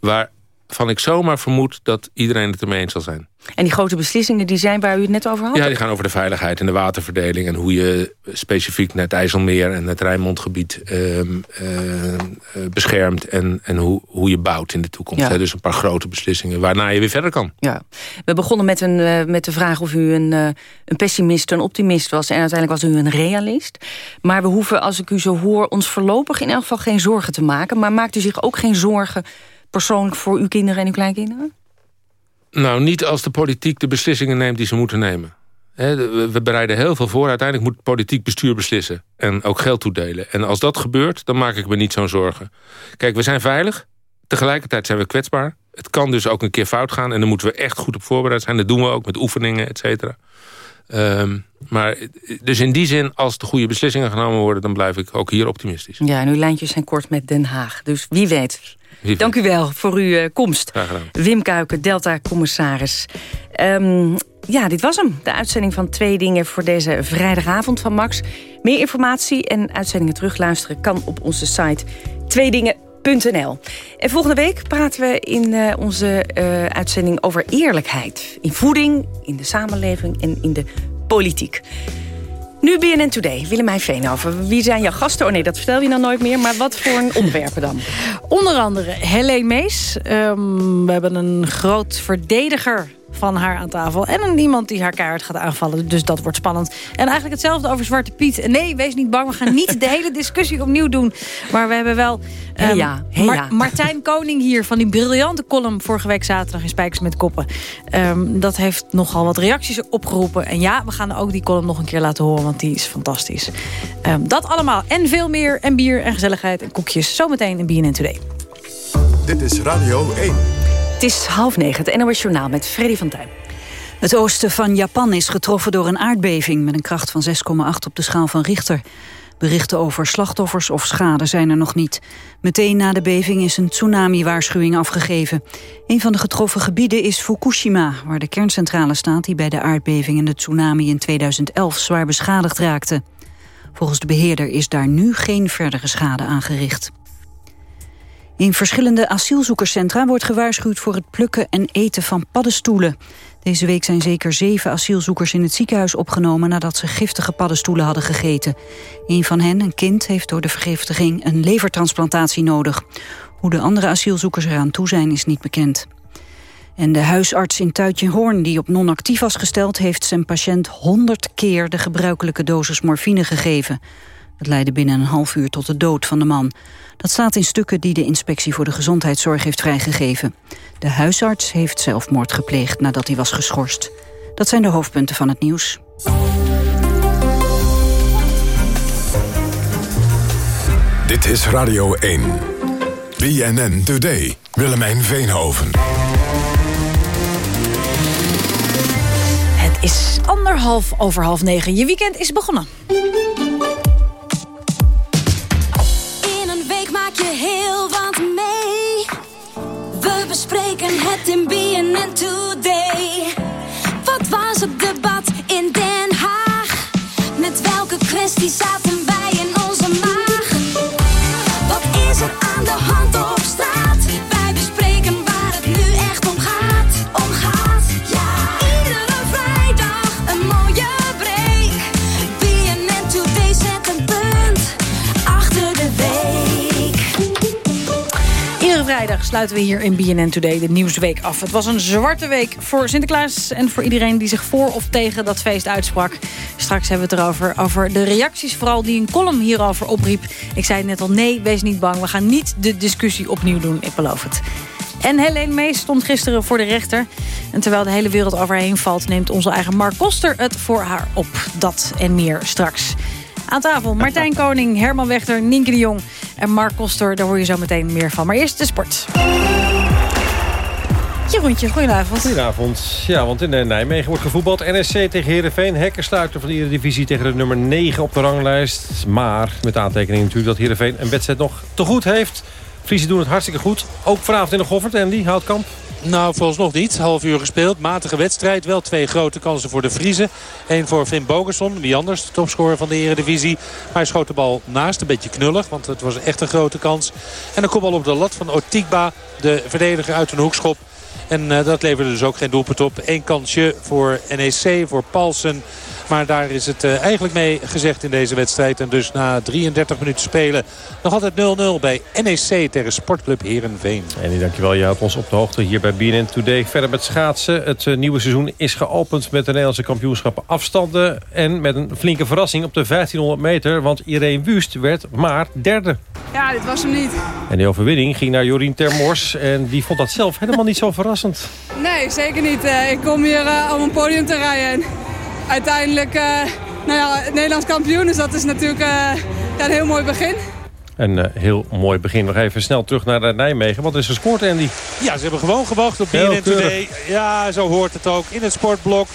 waarvan ik zomaar vermoed dat iedereen het ermee eens zal zijn.
En die grote beslissingen die zijn waar u het net over had?
Ja, die gaan over de veiligheid en de waterverdeling... en hoe je specifiek net IJsselmeer en het Rijnmondgebied uh, uh, beschermt... en, en hoe, hoe je bouwt in de toekomst. Ja. Dus een paar grote beslissingen waarna je weer verder kan.
Ja. We begonnen met, een, uh, met de vraag of u een, uh, een pessimist, een optimist was... en uiteindelijk was u een realist. Maar we hoeven, als ik u zo hoor, ons voorlopig in elk geval geen zorgen te maken. Maar maakt u zich ook geen zorgen persoonlijk voor uw kinderen en uw kleinkinderen?
Nou, niet als de politiek de beslissingen neemt die ze moeten nemen. we bereiden heel veel voor. Uiteindelijk moet politiek bestuur beslissen. En ook geld toedelen. En als dat gebeurt, dan maak ik me niet zo'n zorgen. Kijk, we zijn veilig. Tegelijkertijd zijn we kwetsbaar. Het kan dus ook een keer fout gaan. En dan moeten we echt goed op voorbereid zijn. Dat doen we ook met oefeningen, et cetera. Ehm, maar dus in die zin, als de goede beslissingen genomen worden... dan blijf ik ook hier optimistisch.
Ja, en uw lijntjes zijn kort met Den Haag. Dus wie weet Dank u wel voor uw uh, komst. Wim Kuiken, Delta-commissaris. Um, Ja, dit was hem. De uitzending van Twee Dingen voor deze vrijdagavond van Max. Meer informatie en uitzendingen terugluisteren kan op onze site tweedingen.nl. En volgende week praten we in uh, onze uh, uitzending over eerlijkheid. In voeding, in de samenleving en in de politiek. Nu BNN Today, Willemijn Veenhoven. Wie zijn jouw gasten? Oh nee, dat vertel je dan nooit meer. Maar wat voor een onderwerpen dan?
Onder andere Helene Mees. Um, we hebben een groot verdediger van haar aan tafel. En een iemand die haar kaart gaat aanvallen. Dus dat wordt spannend. En eigenlijk hetzelfde over Zwarte Piet. Nee, wees niet bang. We gaan niet de hele discussie opnieuw doen. Maar we hebben wel
um, ja,
Mar Martijn Koning hier van die briljante column... vorige week zaterdag in Spijkers met Koppen. Um, dat heeft nogal wat reacties opgeroepen. En ja, we gaan ook die column nog een keer laten horen... want die is fantastisch. Um, dat allemaal en veel meer. En bier en gezelligheid en koekjes. Zometeen in BNN Today.
Dit is Radio 1.
Het is half negen, het NOS Journaal met Freddy van Tijn.
Het oosten van Japan is getroffen door een aardbeving... met een kracht van 6,8 op de schaal van Richter. Berichten over slachtoffers of schade zijn er nog niet. Meteen na de beving is een tsunami-waarschuwing afgegeven. Een van de getroffen gebieden is Fukushima... waar de kerncentrale staat die bij de aardbeving en de tsunami in 2011 zwaar beschadigd raakte. Volgens de beheerder is daar nu geen verdere schade aangericht. In verschillende asielzoekerscentra wordt gewaarschuwd voor het plukken en eten van paddenstoelen. Deze week zijn zeker zeven asielzoekers in het ziekenhuis opgenomen nadat ze giftige paddenstoelen hadden gegeten. Een van hen, een kind, heeft door de vergiftiging een levertransplantatie nodig. Hoe de andere asielzoekers eraan toe zijn is niet bekend. En de huisarts in Tuitje-Hoorn, die op non-actief was gesteld... heeft zijn patiënt honderd keer de gebruikelijke dosis morfine gegeven. Het leidde binnen een half uur tot de dood van de man. Dat staat in stukken die de Inspectie voor de Gezondheidszorg heeft vrijgegeven. De huisarts heeft zelfmoord gepleegd nadat hij was geschorst. Dat zijn de hoofdpunten van het nieuws.
Dit is Radio 1. BNN Today. Willemijn Veenhoven.
Het is anderhalf over half negen. Je weekend is begonnen.
Je heel wat mee. We bespreken het in BNN Today. Wat was het debat in Den Haag? Met welke kwestie zaten wij
sluiten we hier in BNN Today de Nieuwsweek af. Het was een zwarte week voor Sinterklaas en voor iedereen die zich voor of tegen dat feest uitsprak. Straks hebben we het erover, over de reacties vooral die een column hierover opriep. Ik zei het net al, nee, wees niet bang. We gaan niet de discussie opnieuw doen, ik beloof het. En Helene Mees stond gisteren voor de rechter. En terwijl de hele wereld overheen valt... neemt onze eigen Mark Koster het voor haar op. Dat en meer straks. Aan tafel Martijn Koning, Herman Wechter, Nienke de Jong en Mark Koster. Daar hoor je zo meteen meer van. Maar eerst de sport. Jeroentje, goedenavond.
Goedenavond. Ja, want in Nijmegen wordt gevoetbald. NSC tegen Heerenveen. Hekkersluiter van de Eredivisie tegen de nummer 9 op de ranglijst. Maar met aantekening natuurlijk dat Heerenveen een wedstrijd nog te goed heeft. Friese doen het hartstikke goed. Ook vanavond in de Goffert, Andy Houtkamp.
Nou, vooralsnog niet. Half uur gespeeld. Matige wedstrijd. Wel twee grote kansen voor de Friese. Eén voor Finn Bogerson. Wie anders, de topscorer van de Eredivisie. Maar hij schoot de bal naast. Een beetje knullig, want het was echt een grote kans. En dan komt bal op de lat van Otikba. De verdediger uit een hoekschop. En uh, dat leverde dus ook geen doelpunt op. Eén kansje voor NEC, voor Paulsen. Maar daar is het uh, eigenlijk mee gezegd in deze wedstrijd. En dus na 33 minuten spelen nog altijd 0-0 bij NEC tegen Sportclub Herenveen.
En dankjewel, je houdt ons op de hoogte hier bij BNN Today. Verder met schaatsen. Het uh, nieuwe seizoen is geopend met de Nederlandse kampioenschappen afstanden. En met een flinke verrassing op de 1500 meter. Want Irene Wust werd maar derde.
Ja, dit was hem niet.
En die overwinning ging naar Jorien Termors. En die vond dat zelf helemaal niet zo verrassend.
Nee, zeker niet. Uh, ik kom hier om een podium te rijden. Uiteindelijk uh, nou ja, het Nederlands kampioen. Dus dat is natuurlijk uh, ja, een heel mooi begin.
Een uh, heel mooi begin. Nog even snel terug naar Nijmegen. Wat is er sport, Andy?
Ja, ze hebben gewoon gewacht op BNN Today. Ja, zo hoort het ook. In het sportblok.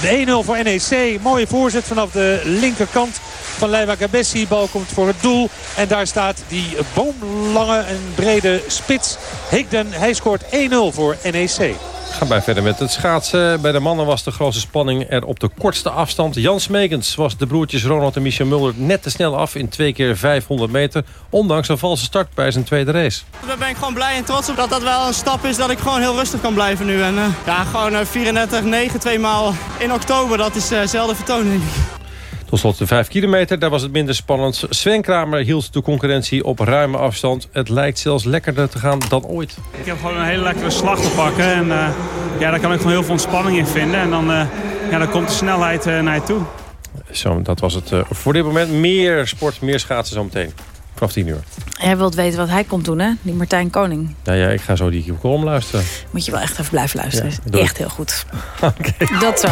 De 1-0 voor NEC. Mooie voorzet vanaf de linkerkant van Leiva Gabessi. Bal komt voor het doel. En daar staat die boomlange en brede spits Higden. Hij scoort 1-0 voor NEC.
Gaan wij verder met het schaatsen. Bij de mannen was de grootste spanning er op de kortste afstand. Jan Smekens was de broertjes Ronald en Michel Mulder net te snel af in twee keer 500 meter. Ondanks een valse start bij zijn tweede race.
Daar ben ik gewoon blij en trots op dat dat wel een stap is dat ik gewoon heel rustig kan blijven nu. En uh, ja, gewoon uh, 34, 9, twee maal in oktober, dat is uh, zelden vertoning.
Tot slot de 5 kilometer, daar was het minder spannend. Sven Kramer hield de concurrentie op ruime afstand. Het lijkt zelfs lekkerder te gaan dan ooit.
Ik heb gewoon een hele lekkere slag te pakken. En uh, ja, daar kan ik gewoon heel veel ontspanning in vinden. En dan, uh, ja, dan komt de snelheid uh, naar je toe.
Zo, dat was het voor dit moment. Meer sport, meer schaatsen zometeen. Vanaf 10 uur.
Jij wilt weten wat hij komt doen, hè? Die Martijn Koning.
Ja, ja ik ga zo die column luisteren.
Moet je wel echt even blijven luisteren. Ja, echt heel goed. Okay. Dat zo.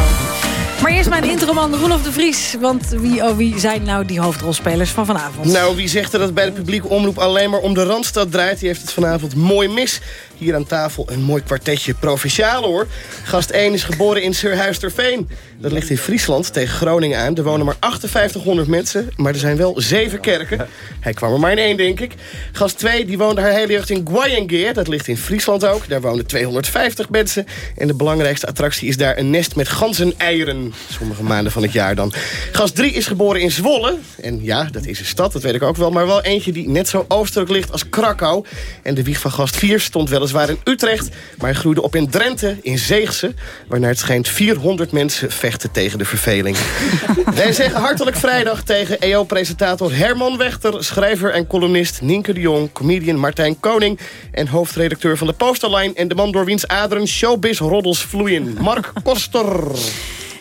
Maar eerst mijn introman Roelof de Vries. Want wie, oh, wie zijn nou die hoofdrolspelers van vanavond?
Nou, wie zegt er dat het bij de publieke omroep alleen maar om de Randstad draait... die heeft het vanavond mooi mis. Hier aan tafel een mooi kwartetje provinciaal hoor. Gast 1 is geboren in Surhuisterveen. Dat ligt in Friesland tegen Groningen aan. Er wonen maar 5800 mensen, maar er zijn wel zeven kerken. Hij kwam er maar in één, denk ik. Gast 2 die woonde haar hele jeugd in Guayengeer. Dat ligt in Friesland ook. Daar wonen 250 mensen. En de belangrijkste attractie is daar een nest met ganzeneieren. Sommige maanden van het jaar dan. Gast 3 is geboren in Zwolle. En ja, dat is een stad, dat weet ik ook wel. Maar wel eentje die net zo oostelijk ligt als Krakau. En de wieg van gast 4 stond weliswaar in Utrecht. Maar groeide op in Drenthe, in Zeegse. Waarnaar het schijnt 400 mensen vechten tegen de verveling. Wij zeggen hartelijk vrijdag tegen EO-presentator Herman Wechter... schrijver en columnist Nienke de Jong, comedian Martijn Koning... en hoofdredacteur van de Posterline... en de man door wiens aderen showbiz-roddels vloeien, Mark Koster.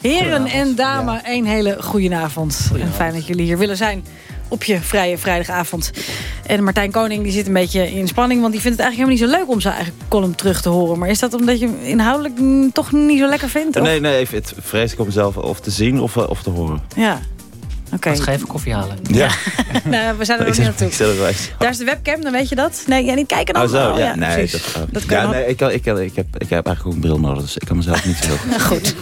Heren en dames, een hele goede avond. En fijn dat jullie hier willen zijn op je vrije vrijdagavond. En Martijn Koning die zit een beetje in spanning... want die vindt het eigenlijk helemaal niet zo leuk om zijn eigen column terug te horen. Maar is dat omdat je hem inhoudelijk toch niet zo lekker vindt? Of?
Nee, nee, even, het vrees ik om mezelf of te zien of, of te horen.
Ja. Oké.
Okay. ga even koffie halen.
Ja.
nou, we zijn er nog niet naartoe.
Ik zet het wel
Daar is de webcam, dan weet je dat. Nee, jij niet kijken dan.
Oh, zo. Ja,
ja
nee, dat, uh, dat kan ja, nee, ik, kan, ik, ik, ik, heb, ik heb eigenlijk ook een bril nodig, dus ik kan mezelf niet zo
Goed.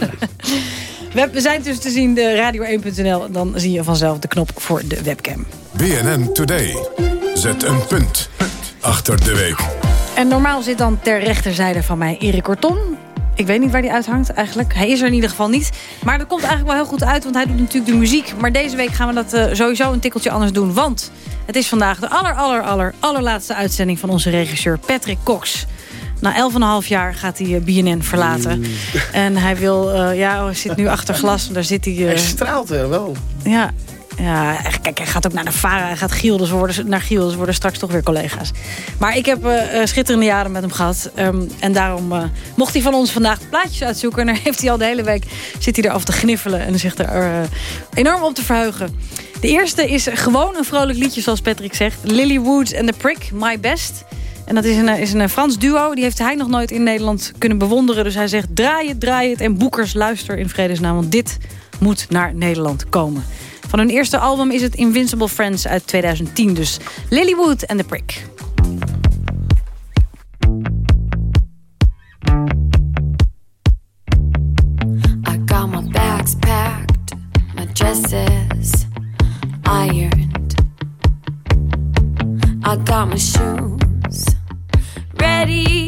We, zijn dus te zien de radio1.nl. Dan zie je vanzelf de knop voor de webcam.
BNN Today. Zet een punt achter de week.
En normaal zit dan ter rechterzijde van mij Erik Korton. Ik weet niet waar hij uithangt eigenlijk. Hij is er in ieder geval niet. Maar dat komt eigenlijk wel heel goed uit, want hij doet natuurlijk de muziek. Maar deze week gaan we dat uh, sowieso een tikkeltje anders doen. Want het is vandaag de aller, aller, aller, allerlaatste uitzending van onze regisseur Patrick Cox. Na 11,5 jaar gaat hij BNN verlaten. Mm. En hij wil, uh, ja, hij zit nu achter glas. Daar zit hij, uh,
hij straalt er wel.
Ja, ja, kijk, hij gaat ook naar de VARA, hij gaat Giel, dus we worden, naar Giel, dus worden straks toch weer collega's. Maar ik heb uh, schitterende jaren met hem gehad. Um, en daarom uh, mocht hij van ons vandaag de plaatjes uitzoeken. En daar heeft hij al de hele week, zit hij eraf te gniffelen en zich er uh, enorm op te verheugen. De eerste is gewoon een vrolijk liedje, zoals Patrick zegt. Lily Woods and the Prick, My Best. En dat is een, is een Frans duo. Die heeft hij nog nooit in Nederland kunnen bewonderen. Dus hij zegt, draai het, draai het. En boekers, luister in vredesnaam. Want dit moet naar Nederland komen. Van hun eerste album is het Invincible Friends uit 2010. Dus Lilywood and the Prick.
I got my bags packed, my dresses ironed. I got my shoes
body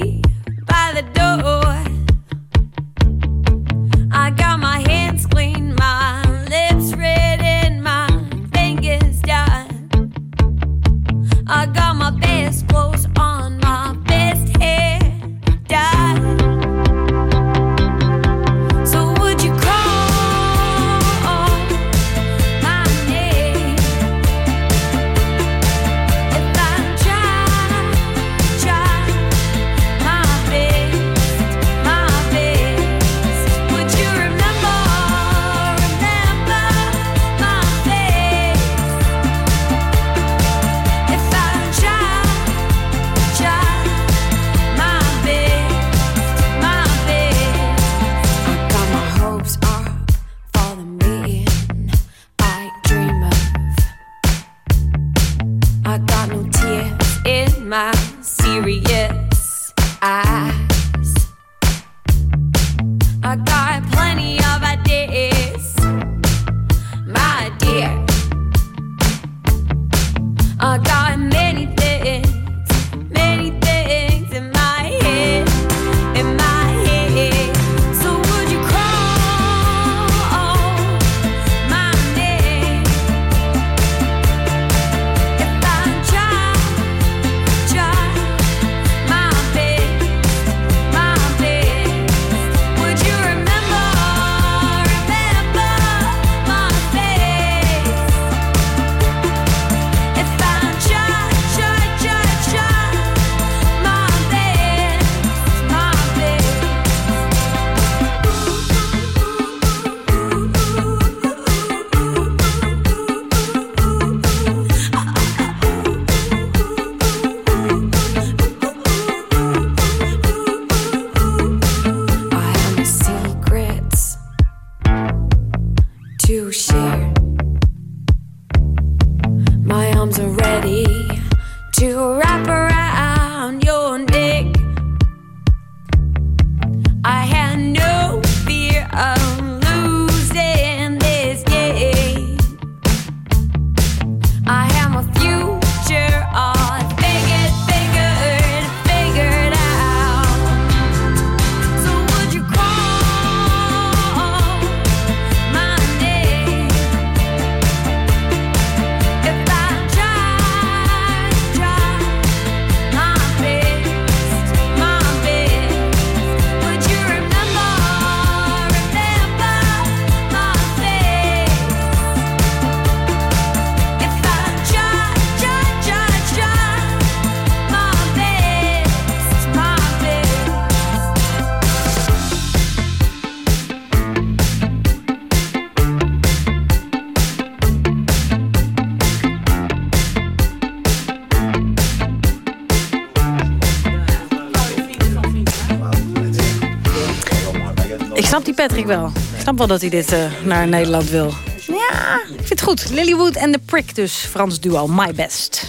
Patrick wel. Ik snap wel dat hij dit uh, naar Nederland wil. Ja, ik vind het goed. Lilywood en The Prick dus. Frans duo, My Best.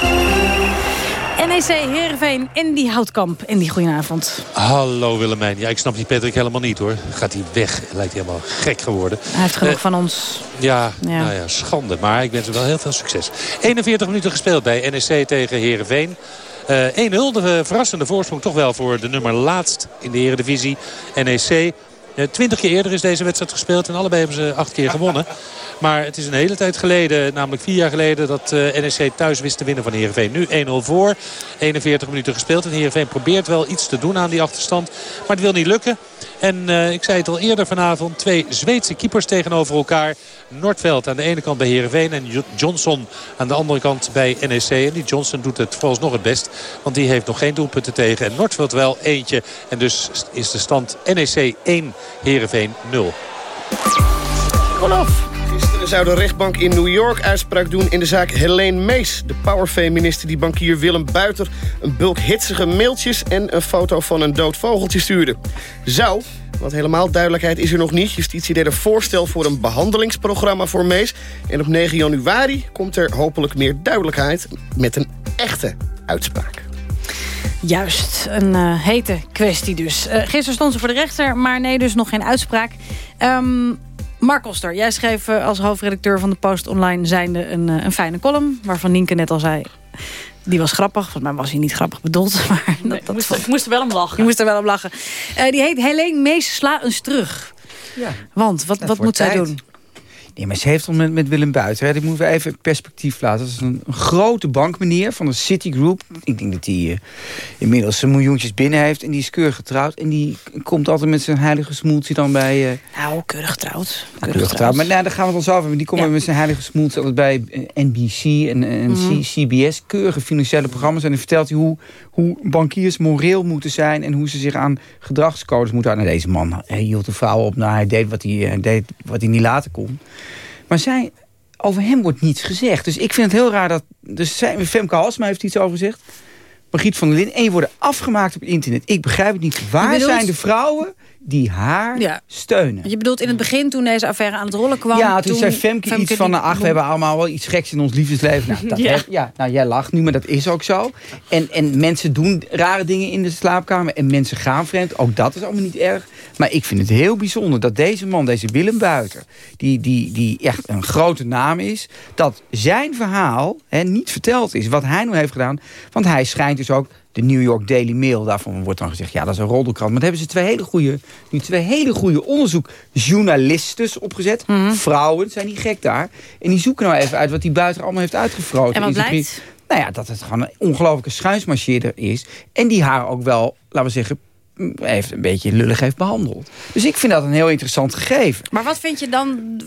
NEC Heerenveen in die houtkamp. In die goedenavond.
Hallo Willemijn. Ja, ik snap die Patrick helemaal niet hoor. Gaat hij weg? Lijkt hij helemaal gek geworden.
Hij heeft genoeg uh, van ons.
Ja, ja, nou ja, schande. Maar ik wens hem wel heel veel succes. 41 minuten gespeeld bij NEC tegen Heerenveen. Uh, 1-0, de verrassende voorsprong toch wel voor de nummer laatst in de Eredivisie. NEC. Twintig keer eerder is deze wedstrijd gespeeld en allebei hebben ze acht keer gewonnen. Maar het is een hele tijd geleden, namelijk vier jaar geleden... dat uh, NEC thuis wist te winnen van Heerenveen. Nu 1-0 voor, 41 minuten gespeeld. En Heerenveen probeert wel iets te doen aan die achterstand. Maar het wil niet lukken. En uh, ik zei het al eerder vanavond, twee Zweedse keepers tegenover elkaar. Nordveld aan de ene kant bij Heerenveen en Johnson aan de andere kant bij NEC. En die Johnson doet het nog het best, want die heeft nog geen doelpunten tegen. En Nordveld wel eentje. En dus is de stand NEC 1, Heerenveen 0.
Olaf. Zou de rechtbank in New York uitspraak doen in de zaak Helene Mees. De powerfeministe die bankier Willem Buiter een bulk hitsige mailtjes... en een foto van een dood vogeltje stuurde. Zou, want helemaal duidelijkheid is er nog niet. Justitie deed een voorstel voor een behandelingsprogramma voor Mees. En op 9 januari komt er hopelijk meer duidelijkheid met een echte uitspraak.
Juist, een uh, hete kwestie dus. Uh, gisteren stond ze voor de rechter, maar nee, dus nog geen uitspraak. Um, Mark Oster, jij schreef uh, als hoofdredacteur van de Post Online... zijnde een, een fijne column, waarvan Nienke net al zei... Die was grappig. Volgens mij was hij niet grappig bedoeld. Maar
dat, nee, dat moest, ik moest er wel om lachen.
Je moest er wel om lachen. Uh, die heet Helene Mees, sla eens terug. Ja. Want, wat, wat moet zij doen?
Nee, maar ze heeft met, met Willem Buiten. Hè, die moeten we even perspectief laten. Dat is een, een grote bankmeneer van de Citigroup. Ik denk dat hij uh, inmiddels een miljoentjes binnen heeft. En die is keurig getrouwd. En die komt altijd met zijn heilige smoeltje dan bij... Uh,
nou, keurig getrouwd.
Keurig, keurig getrouwd. Maar nou, daar gaan we het ons over hebben. Die ja. met zijn heilige smoeltje altijd bij uh, NBC en, en mm -hmm. CBS. Keurige financiële programma's. En dan vertelt hij hoe, hoe bankiers moreel moeten zijn... en hoe ze zich aan gedragscodes moeten houden. Nou, deze man hij hield de vrouw op. Nou, hij deed wat hij, hij, deed wat hij niet laten kon. Maar zij, over hem wordt niets gezegd. Dus ik vind het heel raar dat... Dus zij, Femke Halsma heeft iets over gezegd. Margriet van der Linden. En je worden afgemaakt op internet. Ik begrijp het niet. Waar bedoelt... zijn de vrouwen die haar ja. steunen.
Je bedoelt in het begin toen deze affaire aan het rollen kwam...
Ja, toen, toen zei Femke, Femke iets van... Nou, ach, we hebben allemaal wel iets geks in ons liefdesleven. Nou, dat
ja.
Heb, ja, nou, jij lacht nu, maar dat is ook zo. En, en mensen doen rare dingen in de slaapkamer. En mensen gaan vreemd. Ook dat is allemaal niet erg. Maar ik vind het heel bijzonder dat deze man, deze Willem Buiter... die, die, die echt een grote naam is... dat zijn verhaal hè, niet verteld is. Wat hij nu heeft gedaan. Want hij schijnt dus ook de New York Daily Mail. Daarvan wordt dan gezegd, ja, dat is een roddelkrant. Maar daar hebben ze twee hele goede, nu twee hele goede onderzoekjournalisten opgezet.
Mhm.
Vrouwen, zijn niet gek daar. En die zoeken nou even uit wat die buiten allemaal heeft uitgefroten.
En wat blijkt?
Nou ja, dat het gewoon een ongelofelijke schuinsmarcheerder is. En die haar ook wel, laten we zeggen, heeft een beetje lullig heeft behandeld. Dus ik vind dat een heel interessant gegeven.
Maar wat vind je dan...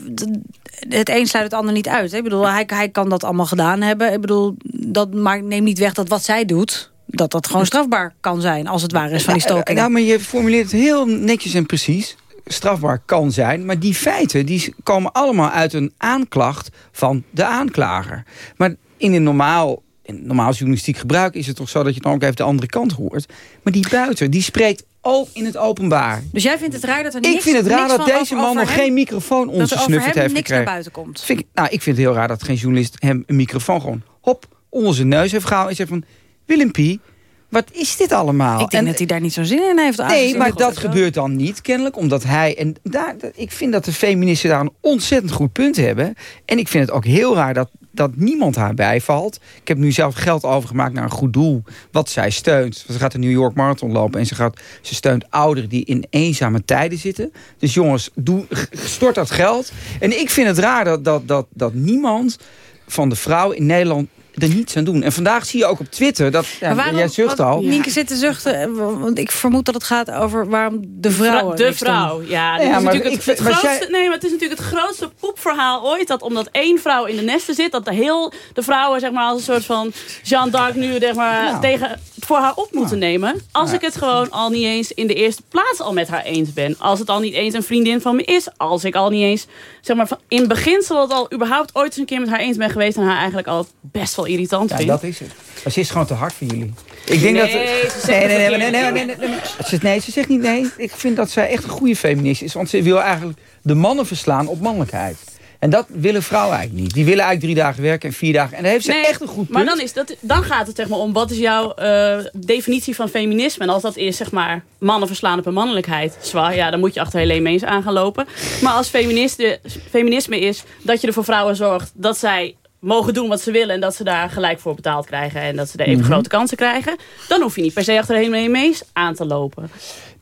Het een sluit het ander niet uit. Hè? Ik bedoel, hij, hij kan dat allemaal gedaan hebben. Ik bedoel, dat maakt, neemt niet weg dat wat zij doet dat dat gewoon strafbaar kan zijn, als het waar is van die stalking.
Nou, maar je formuleert het heel netjes en precies. Strafbaar kan zijn, maar die feiten die komen allemaal uit een aanklacht van de aanklager. Maar in een normaal, in normaal journalistiek gebruik is het toch zo dat je dan ook even de andere kant hoort. Maar die buiten, die spreekt ook in het openbaar.
Dus jij vindt het raar dat er niks
Ik vind het raar dat deze man nog
hem,
geen microfoon ongesnufferd heeft
niks
gekregen.
naar buiten komt.
Vind ik, nou, ik vind het heel raar dat geen journalist hem een microfoon gewoon hop onder zijn neus heeft gehaald en zegt van Willempie, wat is dit allemaal?
Ik denk en, dat hij daar niet zo'n zin in heeft.
Nee, maar dat gebeurt dan niet kennelijk. Omdat hij... En daar, ik vind dat de feministen daar een ontzettend goed punt hebben. En ik vind het ook heel raar dat, dat niemand haar bijvalt. Ik heb nu zelf geld overgemaakt naar een goed doel. Wat zij steunt. Ze gaat de New York Marathon lopen. En ze, gaat, ze steunt ouderen die in eenzame tijden zitten. Dus jongens, doe, stort dat geld. En ik vind het raar dat, dat, dat, dat niemand van de vrouwen in Nederland er niets aan doen. En vandaag zie je ook op Twitter dat... Ja,
waarom,
jij zucht al.
Nienke zit te zuchten, want ik vermoed dat het gaat over waarom de vrouw...
De vrouw, ja.
ja,
is
maar
natuurlijk
ik,
het, grootste,
jij-
Nee, maar het is natuurlijk het grootste poepverhaal ooit... dat omdat één vrouw in de nesten zit... dat de, heel, de vrouwen zeg maar, als een soort van Jeanne d'Arc nu zeg maar,
Ja.
tegen, voor haar op moeten nemen. Als
Ja.
ik het gewoon al niet eens in de eerste plaats al met haar eens ben. Als het al niet eens een vriendin van me is. Als ik al niet eens zeg maar, van, in beginsel het al überhaupt ooit eens een keer met haar eens ben geweest... en haar eigenlijk al best wel irritant
Ja,
vind.
dat is het. Maar ze is gewoon te hard voor jullie. Ik denk
Nee,
dat...
ze
nee, nee, nee, nee, nee, nee, nee, nee, nee. Ze, zegt niet nee. Ik vind dat zij echt een goede feminist is. Want ze wil eigenlijk de mannen verslaan op mannelijkheid. En dat willen vrouwen eigenlijk niet. Die willen eigenlijk drie dagen werken en vier dagen. En daar heeft ze
Nee,
echt een goed punt.
Maar dan, is dat, dan gaat het zeg maar om, wat is jouw eh, definitie van feminisme? En als dat is, zeg maar, mannen verslaan op hun mannelijkheid. Zwaar, ja, dan moet je achter Helene Meens aan gaan lopen. Maar als feministe, feminisme is dat je er voor vrouwen zorgt dat zij mogen doen wat ze willen... en dat ze daar gelijk voor betaald krijgen... en dat ze er even
Mhm.
grote kansen krijgen... dan hoef je niet per se achter Helene Meens aan te lopen.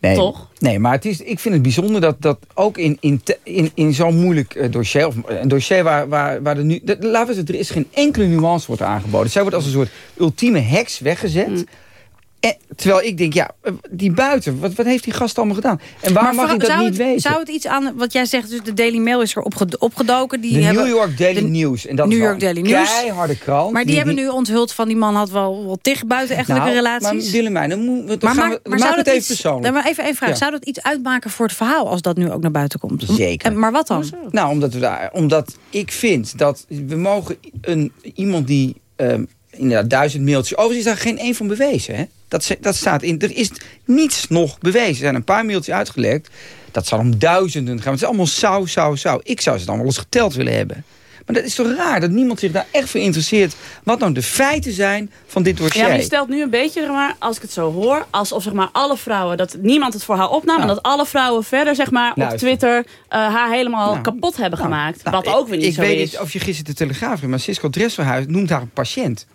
Nee,
Toch?
Nee, maar het is, ik vind het bijzonder dat, dat ook in, in, in, in zo'n moeilijk eh, dossier... of een dossier waar, waar, waar er nu... dat- laten we zeggen, er is geen enkele nuance wordt aangeboden. Zij wordt als een soort ultieme heks weggezet...
Mm.
En, terwijl ik denk, ja, die buiten, wat, wat heeft die gast allemaal gedaan? En waar
Maar
mag ik dat
zou
niet
het,
weten?
Zou het iets aan, wat jij zegt, dus de Daily Mail is er opge- opgedoken. Die
de
hebben,
New York Daily
de
News. En dat
New York Daily News.
keiharde krant.
Maar die, hebben nu onthuld van die man had wel, wel tegen buitenechtelijke
Nou,
relaties.
Maar Willemijn, dan, moet, dan
maar
gaan we,
maar
het even
iets,
persoonlijk.
dan maar even één vraag.
Ja.
Zou dat iets uitmaken voor het verhaal als dat nu ook naar buiten komt?
Zeker.
En, maar wat dan?
Nou, omdat, we daar, omdat ik vind dat we mogen een, iemand die ehm, inderdaad duizend mailtjes... Overigens is daar geen één van bewezen. Hè? Dat, ze- dat staat in. Er is niets nog bewezen. Er zijn een paar mailtjes uitgelekt. Dat zal om duizenden gaan. Het is allemaal sau, sau, sau. Ik zou ze dan wel eens geteld willen hebben. Maar dat is toch raar dat niemand zich daar echt voor interesseert... wat nou de feiten zijn van dit dossier.
Ja, maar je stelt nu een beetje, zeg maar, als ik het zo hoor... alsof zeg maar, alle vrouwen, dat niemand het voor haar opnam... en dat alle vrouwen verder zeg maar, op. Twitter eh, haar helemaal
Nou,
kapot hebben gemaakt.
Nou,
wat ook weer niet
ik
zo
weet
is.
niet of je gisteren de Telegraaf maar Cisco Dresselhuis noemt haar een patiënt.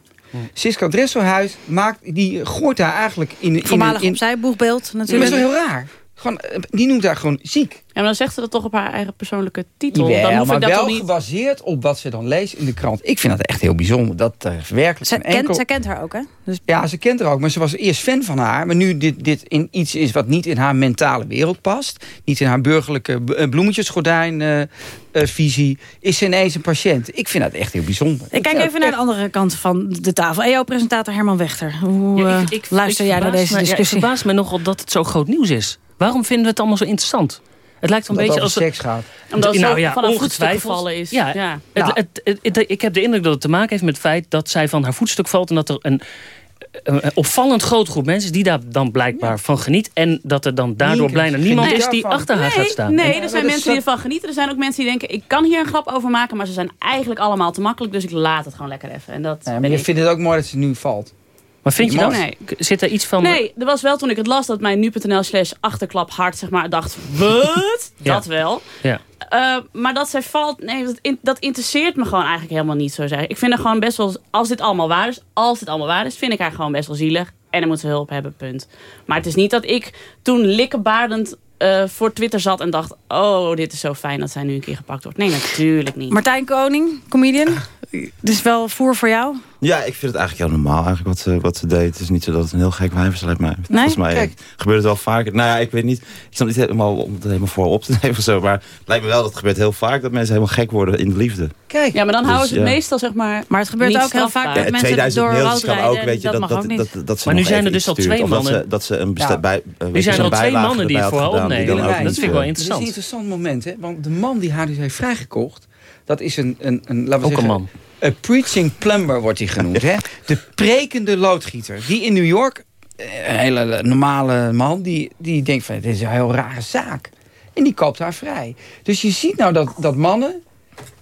Cisco Dresselhuis maakt, die gooit haar eigenlijk in... in
Voormalig
in,
opzij, boegbeeld natuurlijk.
dat is wel heel raar. Gewoon, eh, die noemt haar gewoon ziek.
Ja, maar dan zegt ze dat toch op haar eigen persoonlijke titel.
Jawel,
dan hoef
maar
ik dat
wel
niet...
gebaseerd op wat ze dan leest in de krant. Ik vind dat echt heel bijzonder. Dat er werkelijk
Zij
een
kent,
enkel...
zij kent haar ook, hè? Dus
Ja, ze kent haar ook, maar ze was eerst fan van haar. Maar nu dit, dit in iets is wat niet in haar mentale wereld past... niet in haar burgerlijke eh, bloemetjesgordijn eh, eh, visie... is ze ineens een patiënt. Ik vind dat echt heel bijzonder.
ik kijk even naar de andere kant van de tafel. EO-presentator Herman Wechter. Hoe
Ja, ik- ik-
luister
ik
jij naar
verbaas
deze
me- ja,
discussie?
het verbaast me nogal dat het zo groot nieuws is. Waarom vinden we het allemaal zo interessant? Het lijkt een beetje
over
als...
seks gaat.
Omdat het
nou ja,
van haar voetstuk
ongetwijfeld.
gevallen is.
Ja,
Ja.
Het,
Nou.
het, het- het- ik heb de indruk dat het te maken heeft met het feit... dat zij van haar voetstuk valt... en dat er een, opvallend grote groep mensen... is die daar dan blijkbaar van geniet... en dat er dan daardoor bijna niemand is die
daarvan.
achter haar
Nee,
gaat staan.
nee, er zijn mensen die ervan genieten. Er zijn ook mensen die denken, ik kan hier een grap over maken... maar ze zijn eigenlijk allemaal te makkelijk, dus ik laat het gewoon lekker even. En dat
Nee, maar je
ik.
vindt het ook mooi dat ze nu valt.
Maar vind je dat?
Nee.
Zit er iets van...
Nee, er was wel toen ik het las dat mijn nu.nl slash achterklap hard, zeg maar, dacht, wat?
Ja.
Dat wel.
Ja.
Eh, maar dat zij valt, nee, dat, in- dat interesseert me gewoon eigenlijk helemaal niet zo zeggen. Ik vind haar gewoon best wel, als dit allemaal waar is, als dit allemaal waar is, vind ik haar gewoon best wel zielig. En dan moet ze hulp hebben, punt. Maar het is niet dat ik toen likkenbaardend eh, voor Twitter zat en dacht, oh, dit is zo fijn dat zij nu een keer gepakt wordt. Nee, natuurlijk niet.
Martijn Koning, comedian. Dit is wel voer voor jou.
Ja, ik vind het eigenlijk heel normaal eigenlijk wat, ze wat ze deed. Het is niet zo dat het een heel gek wijf is, lijkt mij.
Nee?
Volgens mij
Kijk.
gebeurt het wel vaker. Nou ja, ik weet niet. Ik snap niet helemaal om het helemaal voor op te nemen of zo. Maar het lijkt me wel dat het gebeurt heel vaak dat mensen helemaal gek worden in de liefde.
Kijk.
ja, maar dan
Dus,
houden ze het
ja.
meestal, zeg maar,
Maar het gebeurt
niet
ook heel vaak dat
Ja,
mensen
2000
door rood
ook, weet je,
dat
dat,
mag
dat,
ook niet.
dat, dat ze
Maar nu zijn er dus al twee
dat
mannen.
ze, dat ze een
Ja.
bij,
Nu zijn er al twee mannen die het voor haar opnemen. Dat vind ik wel
eh,
interessant.
Dat is een interessant moment, hè? Want de man die haar dus heeft vrijgekocht... dat is een, een, een laten we
Ook een
zeggen,
man.
Een preaching plumber wordt hij genoemd, hè? De prekende loodgieter. Die in New York, eh, een hele normale man... die, die denkt van, dit is een heel rare zaak. En die koopt haar vrij. Dus je ziet nou dat, dat mannen,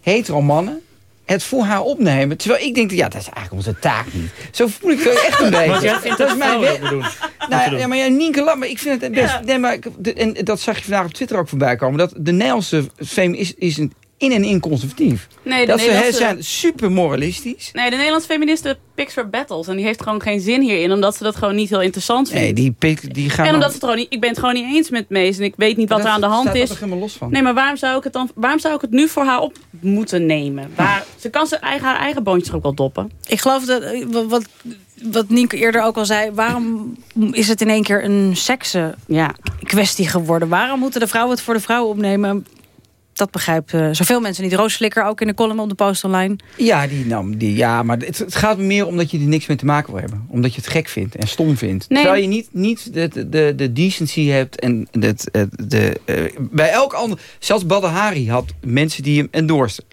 hetero mannen... het voor haar opnemen. Terwijl ik denk, ja, dat is eigenlijk onze taak niet. Zo voel ik het echt een beetje.
Jij
dat
dat
is mijn we-
doen.
nou, ja, maar ja, Nienke Lam, maar ik vind het best... Nee, maar, en dat zag je vandaag op Twitter ook voorbij komen... dat de Nederlandse fame is, is een in en in conservatief.
Nee, de
dat ze zijn super moralistisch.
Nee, de Nederlandse feministe picks her battles. En die heeft gewoon geen zin hierin, omdat ze dat gewoon niet heel interessant vindt.
Nee, die, pik, die gaan...
en omdat ze het gewoon niet, ik ben het gewoon niet eens met Mees en ik weet niet wat er aan de hand
staat
is.
er toch helemaal los van?
Nee, maar waarom zou ik het dan, waarom zou ik het nu voor haar op moeten nemen? Waar, ze kan ze eigen, haar eigen boontjes ook wel doppen.
Ik geloof dat, wat- wat, wat Nienke eerder ook al zei... waarom is het in één keer een seksen
Ja.
kwestie geworden? Waarom moeten de vrouwen het voor de vrouwen opnemen? Dat begrijpen eh, zoveel mensen niet. Roos Slikker, ook in de column op de Post Online.
Ja, die, nou, die, ja maar het, het gaat meer omdat je er niks mee te maken wil hebben. Omdat je het gek vindt en stom vindt.
Nee.
Terwijl je niet, niet de, de, de, de decency hebt. En het, de, eh, bij elk ander... Zelfs Badr Hari had mensen die hem endorsed.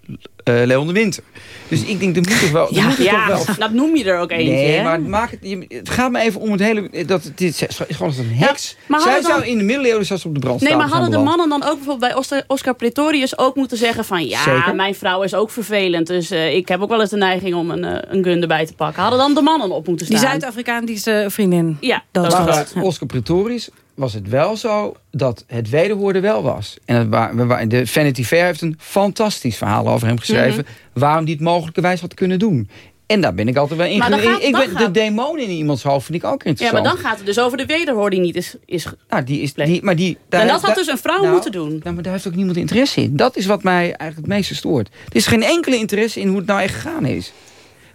Eh, Leon de Winter. Dus ik denk, er moet toch wel...
Ja,
moet
ja
toch wel
dat noem je er ook eentje.
Nee,
hè?
maar maak het, je- het gaat me even om het hele... Dat, dit is gewoon als een heks.
maar
Zij
dan-
zou in de middeleeuwen zelfs op de brand
Nee,
staan
maar hadden de mannen dan ook bijvoorbeeld bij Oscar, Oscar Pretorius ook moeten zeggen van... ja,
Zeker.
mijn vrouw is ook vervelend, dus eh, ik heb ook wel eens de neiging om een, eh, een gun erbij te pakken. Hadden dan de mannen op moeten
Die
staan.
Zuid-Afrikaan, die is vriendin.
Ja,
dat
dat
bij Oscar Pretorius was het wel zo dat het wederhoorde wel was. En het de Vanity Fair heeft een fantastisch verhaal over hem geschreven...
Mhm.
waarom die het mogelijkerwijs had kunnen doen. En daar ben ik altijd wel in.
Maar dan
ge-
gaat-
ik
dan
ben, de demonen in iemands hoofd vind ik ook
Ja,
interessant.
maar dan gaat het dus over de wederhoor die niet is... is
Nou, die is, die, maar die, daar
en dat had
daar-
dus een vrouw
nou,
moeten doen.
Nou, maar daar heeft ook niemand interesse in. Dat is wat mij eigenlijk het meeste stoort. Er is geen enkele interesse in hoe het nou echt gegaan is.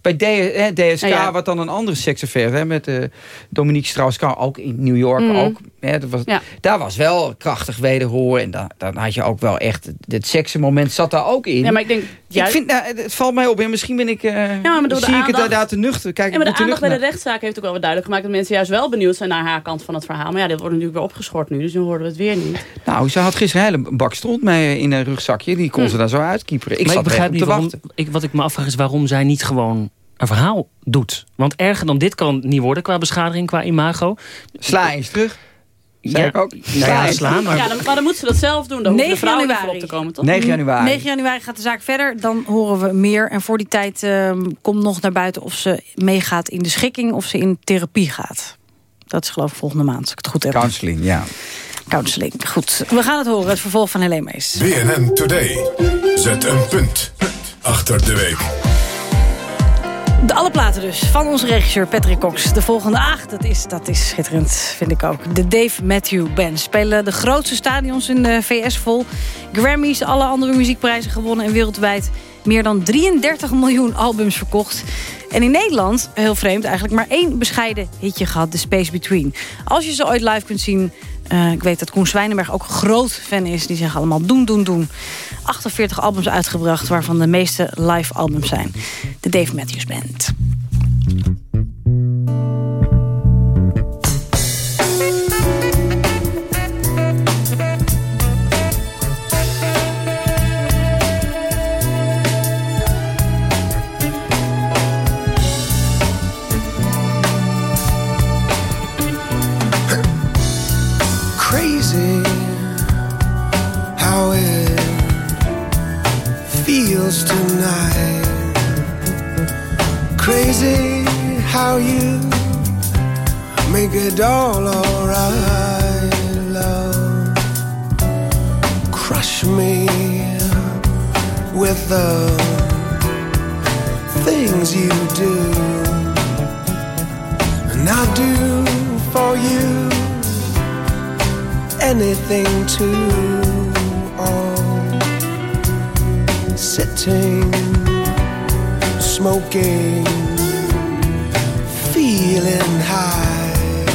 Bij DSK,
Nou ja.
wat dan een andere seksaffaire... Hè, met eh, Dominique Strauss-Kahn, ook in New York.
Mhm.
Ook, hè, dat was,
Ja.
Daar was wel krachtig wederhoor. En da- dan had je ook wel echt... Het seksenmoment zat daar ook in.
Ja, maar ik denk...
ik vind, nou, het valt mij op. En misschien ben ik... eh
maar door de
zie ik het
aandacht-
daar te nuchter. Kijk,
Ja, maar de aandacht bij de rechtszaak heeft ook wel wat duidelijk gemaakt... dat mensen juist wel benieuwd zijn naar haar kant van het verhaal. Maar ja, dit wordt natuurlijk weer opgeschort nu, dus nu horen we het weer niet.
Nou, ze had gisteren een hele bak stront mee in een rugzakje. Die kon
Hm.
ze daar zo uitkieperen. Ik
maar
zat
ik begrijp
er
niet
te
waarom...
wachten.
Ik, wat ik me afvraag is waarom zij niet gewoon een verhaal doet. Want erger dan dit kan het niet worden qua beschadiging, qua imago.
Sla eens terug. Zei
Ja,
ik ook.
nou ja, maar...
Ja, dan, maar dan moeten ze dat zelf doen. Dan hoeven de
9
vrouwen niet voor
januari.
op te komen, toch?
9 januari.
9 januari gaat de zaak verder. Dan horen we meer. En voor die tijd ehm, komt nog naar buiten of ze meegaat in de schikking... of ze in therapie gaat. Dat is geloof ik volgende maand, als ik het goed heb.
Counseling, ja.
Counseling, goed. We gaan het horen, het vervolg van Helene Mees.
BNN Today. Zet een punt achter de week.
De alle platen dus, van onze regisseur Patrick Cox. De volgende acht, dat is, dat is schitterend, vind ik ook. De Dave Matthew Band spelen de grootste stadions in de VS vol. Grammys, alle andere muziekprijzen gewonnen en wereldwijd meer dan 33 miljoen albums verkocht. En in Nederland, heel vreemd eigenlijk, maar één bescheiden hitje gehad, The Space Between. Als je ze ooit live kunt zien, eh, ik weet dat Koen Zwijnenberg ook groot fan is. Die zeggen allemaal doen, doen, doen. 48 albums uitgebracht, waarvan de meeste live albums zijn. De Dave Matthews Band.
How you make it all alright, love. Crush me with the things you do, and I'll do for you anything to sitting, smoking, feeling high,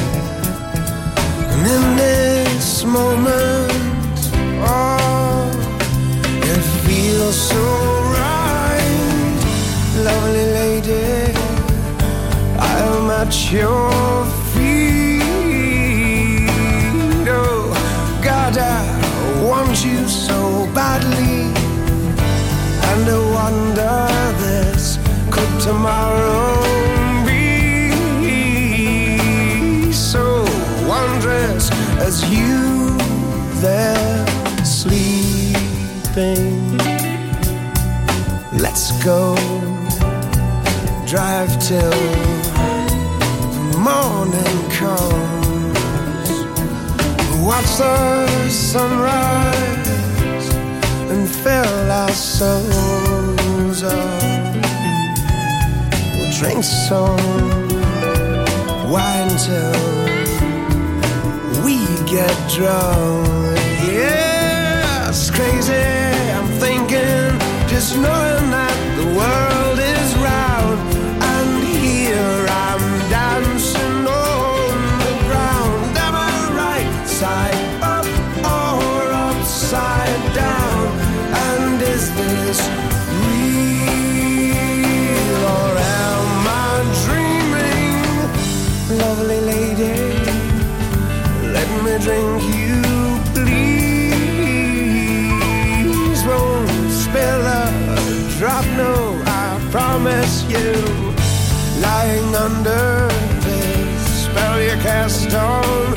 and in this moment, oh, it feels so right, lovely lady. I am at your feet. Oh, God, I want you so badly. And I wonder this could tomorrow Let's go drive till morning comes. Watch the sunrise and fill our souls up. We'll drink some wine till we get drunk. nothing promise you, lying under this spell you cast on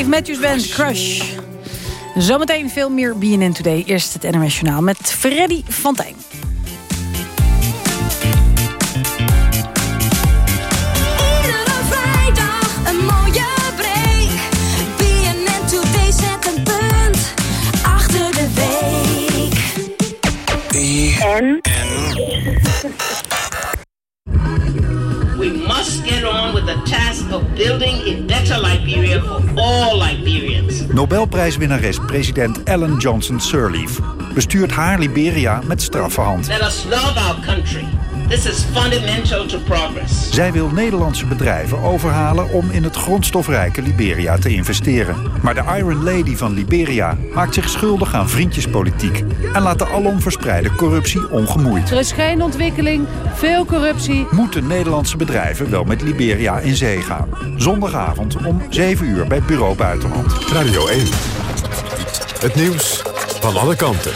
Dave Matthews Band, Crush. Zometeen veel meer BNN Today. Eerst het NRS met Freddy van
Nobelprijswinnares president Ellen Johnson Sirleaf bestuurt haar Liberia met straffe hand.
This is fundamental to progress.
Zij wil Nederlandse bedrijven overhalen om in het grondstofrijke Liberia te investeren. Maar de Iron Lady van Liberia maakt zich schuldig aan vriendjespolitiek... en laat de alom verspreide corruptie ongemoeid.
Er is geen ontwikkeling, veel corruptie.
Moeten Nederlandse bedrijven wel met Liberia in zee gaan? Zondagavond om 7 uur bij Bureau Buitenland.
Radio 1. Het nieuws van alle kanten.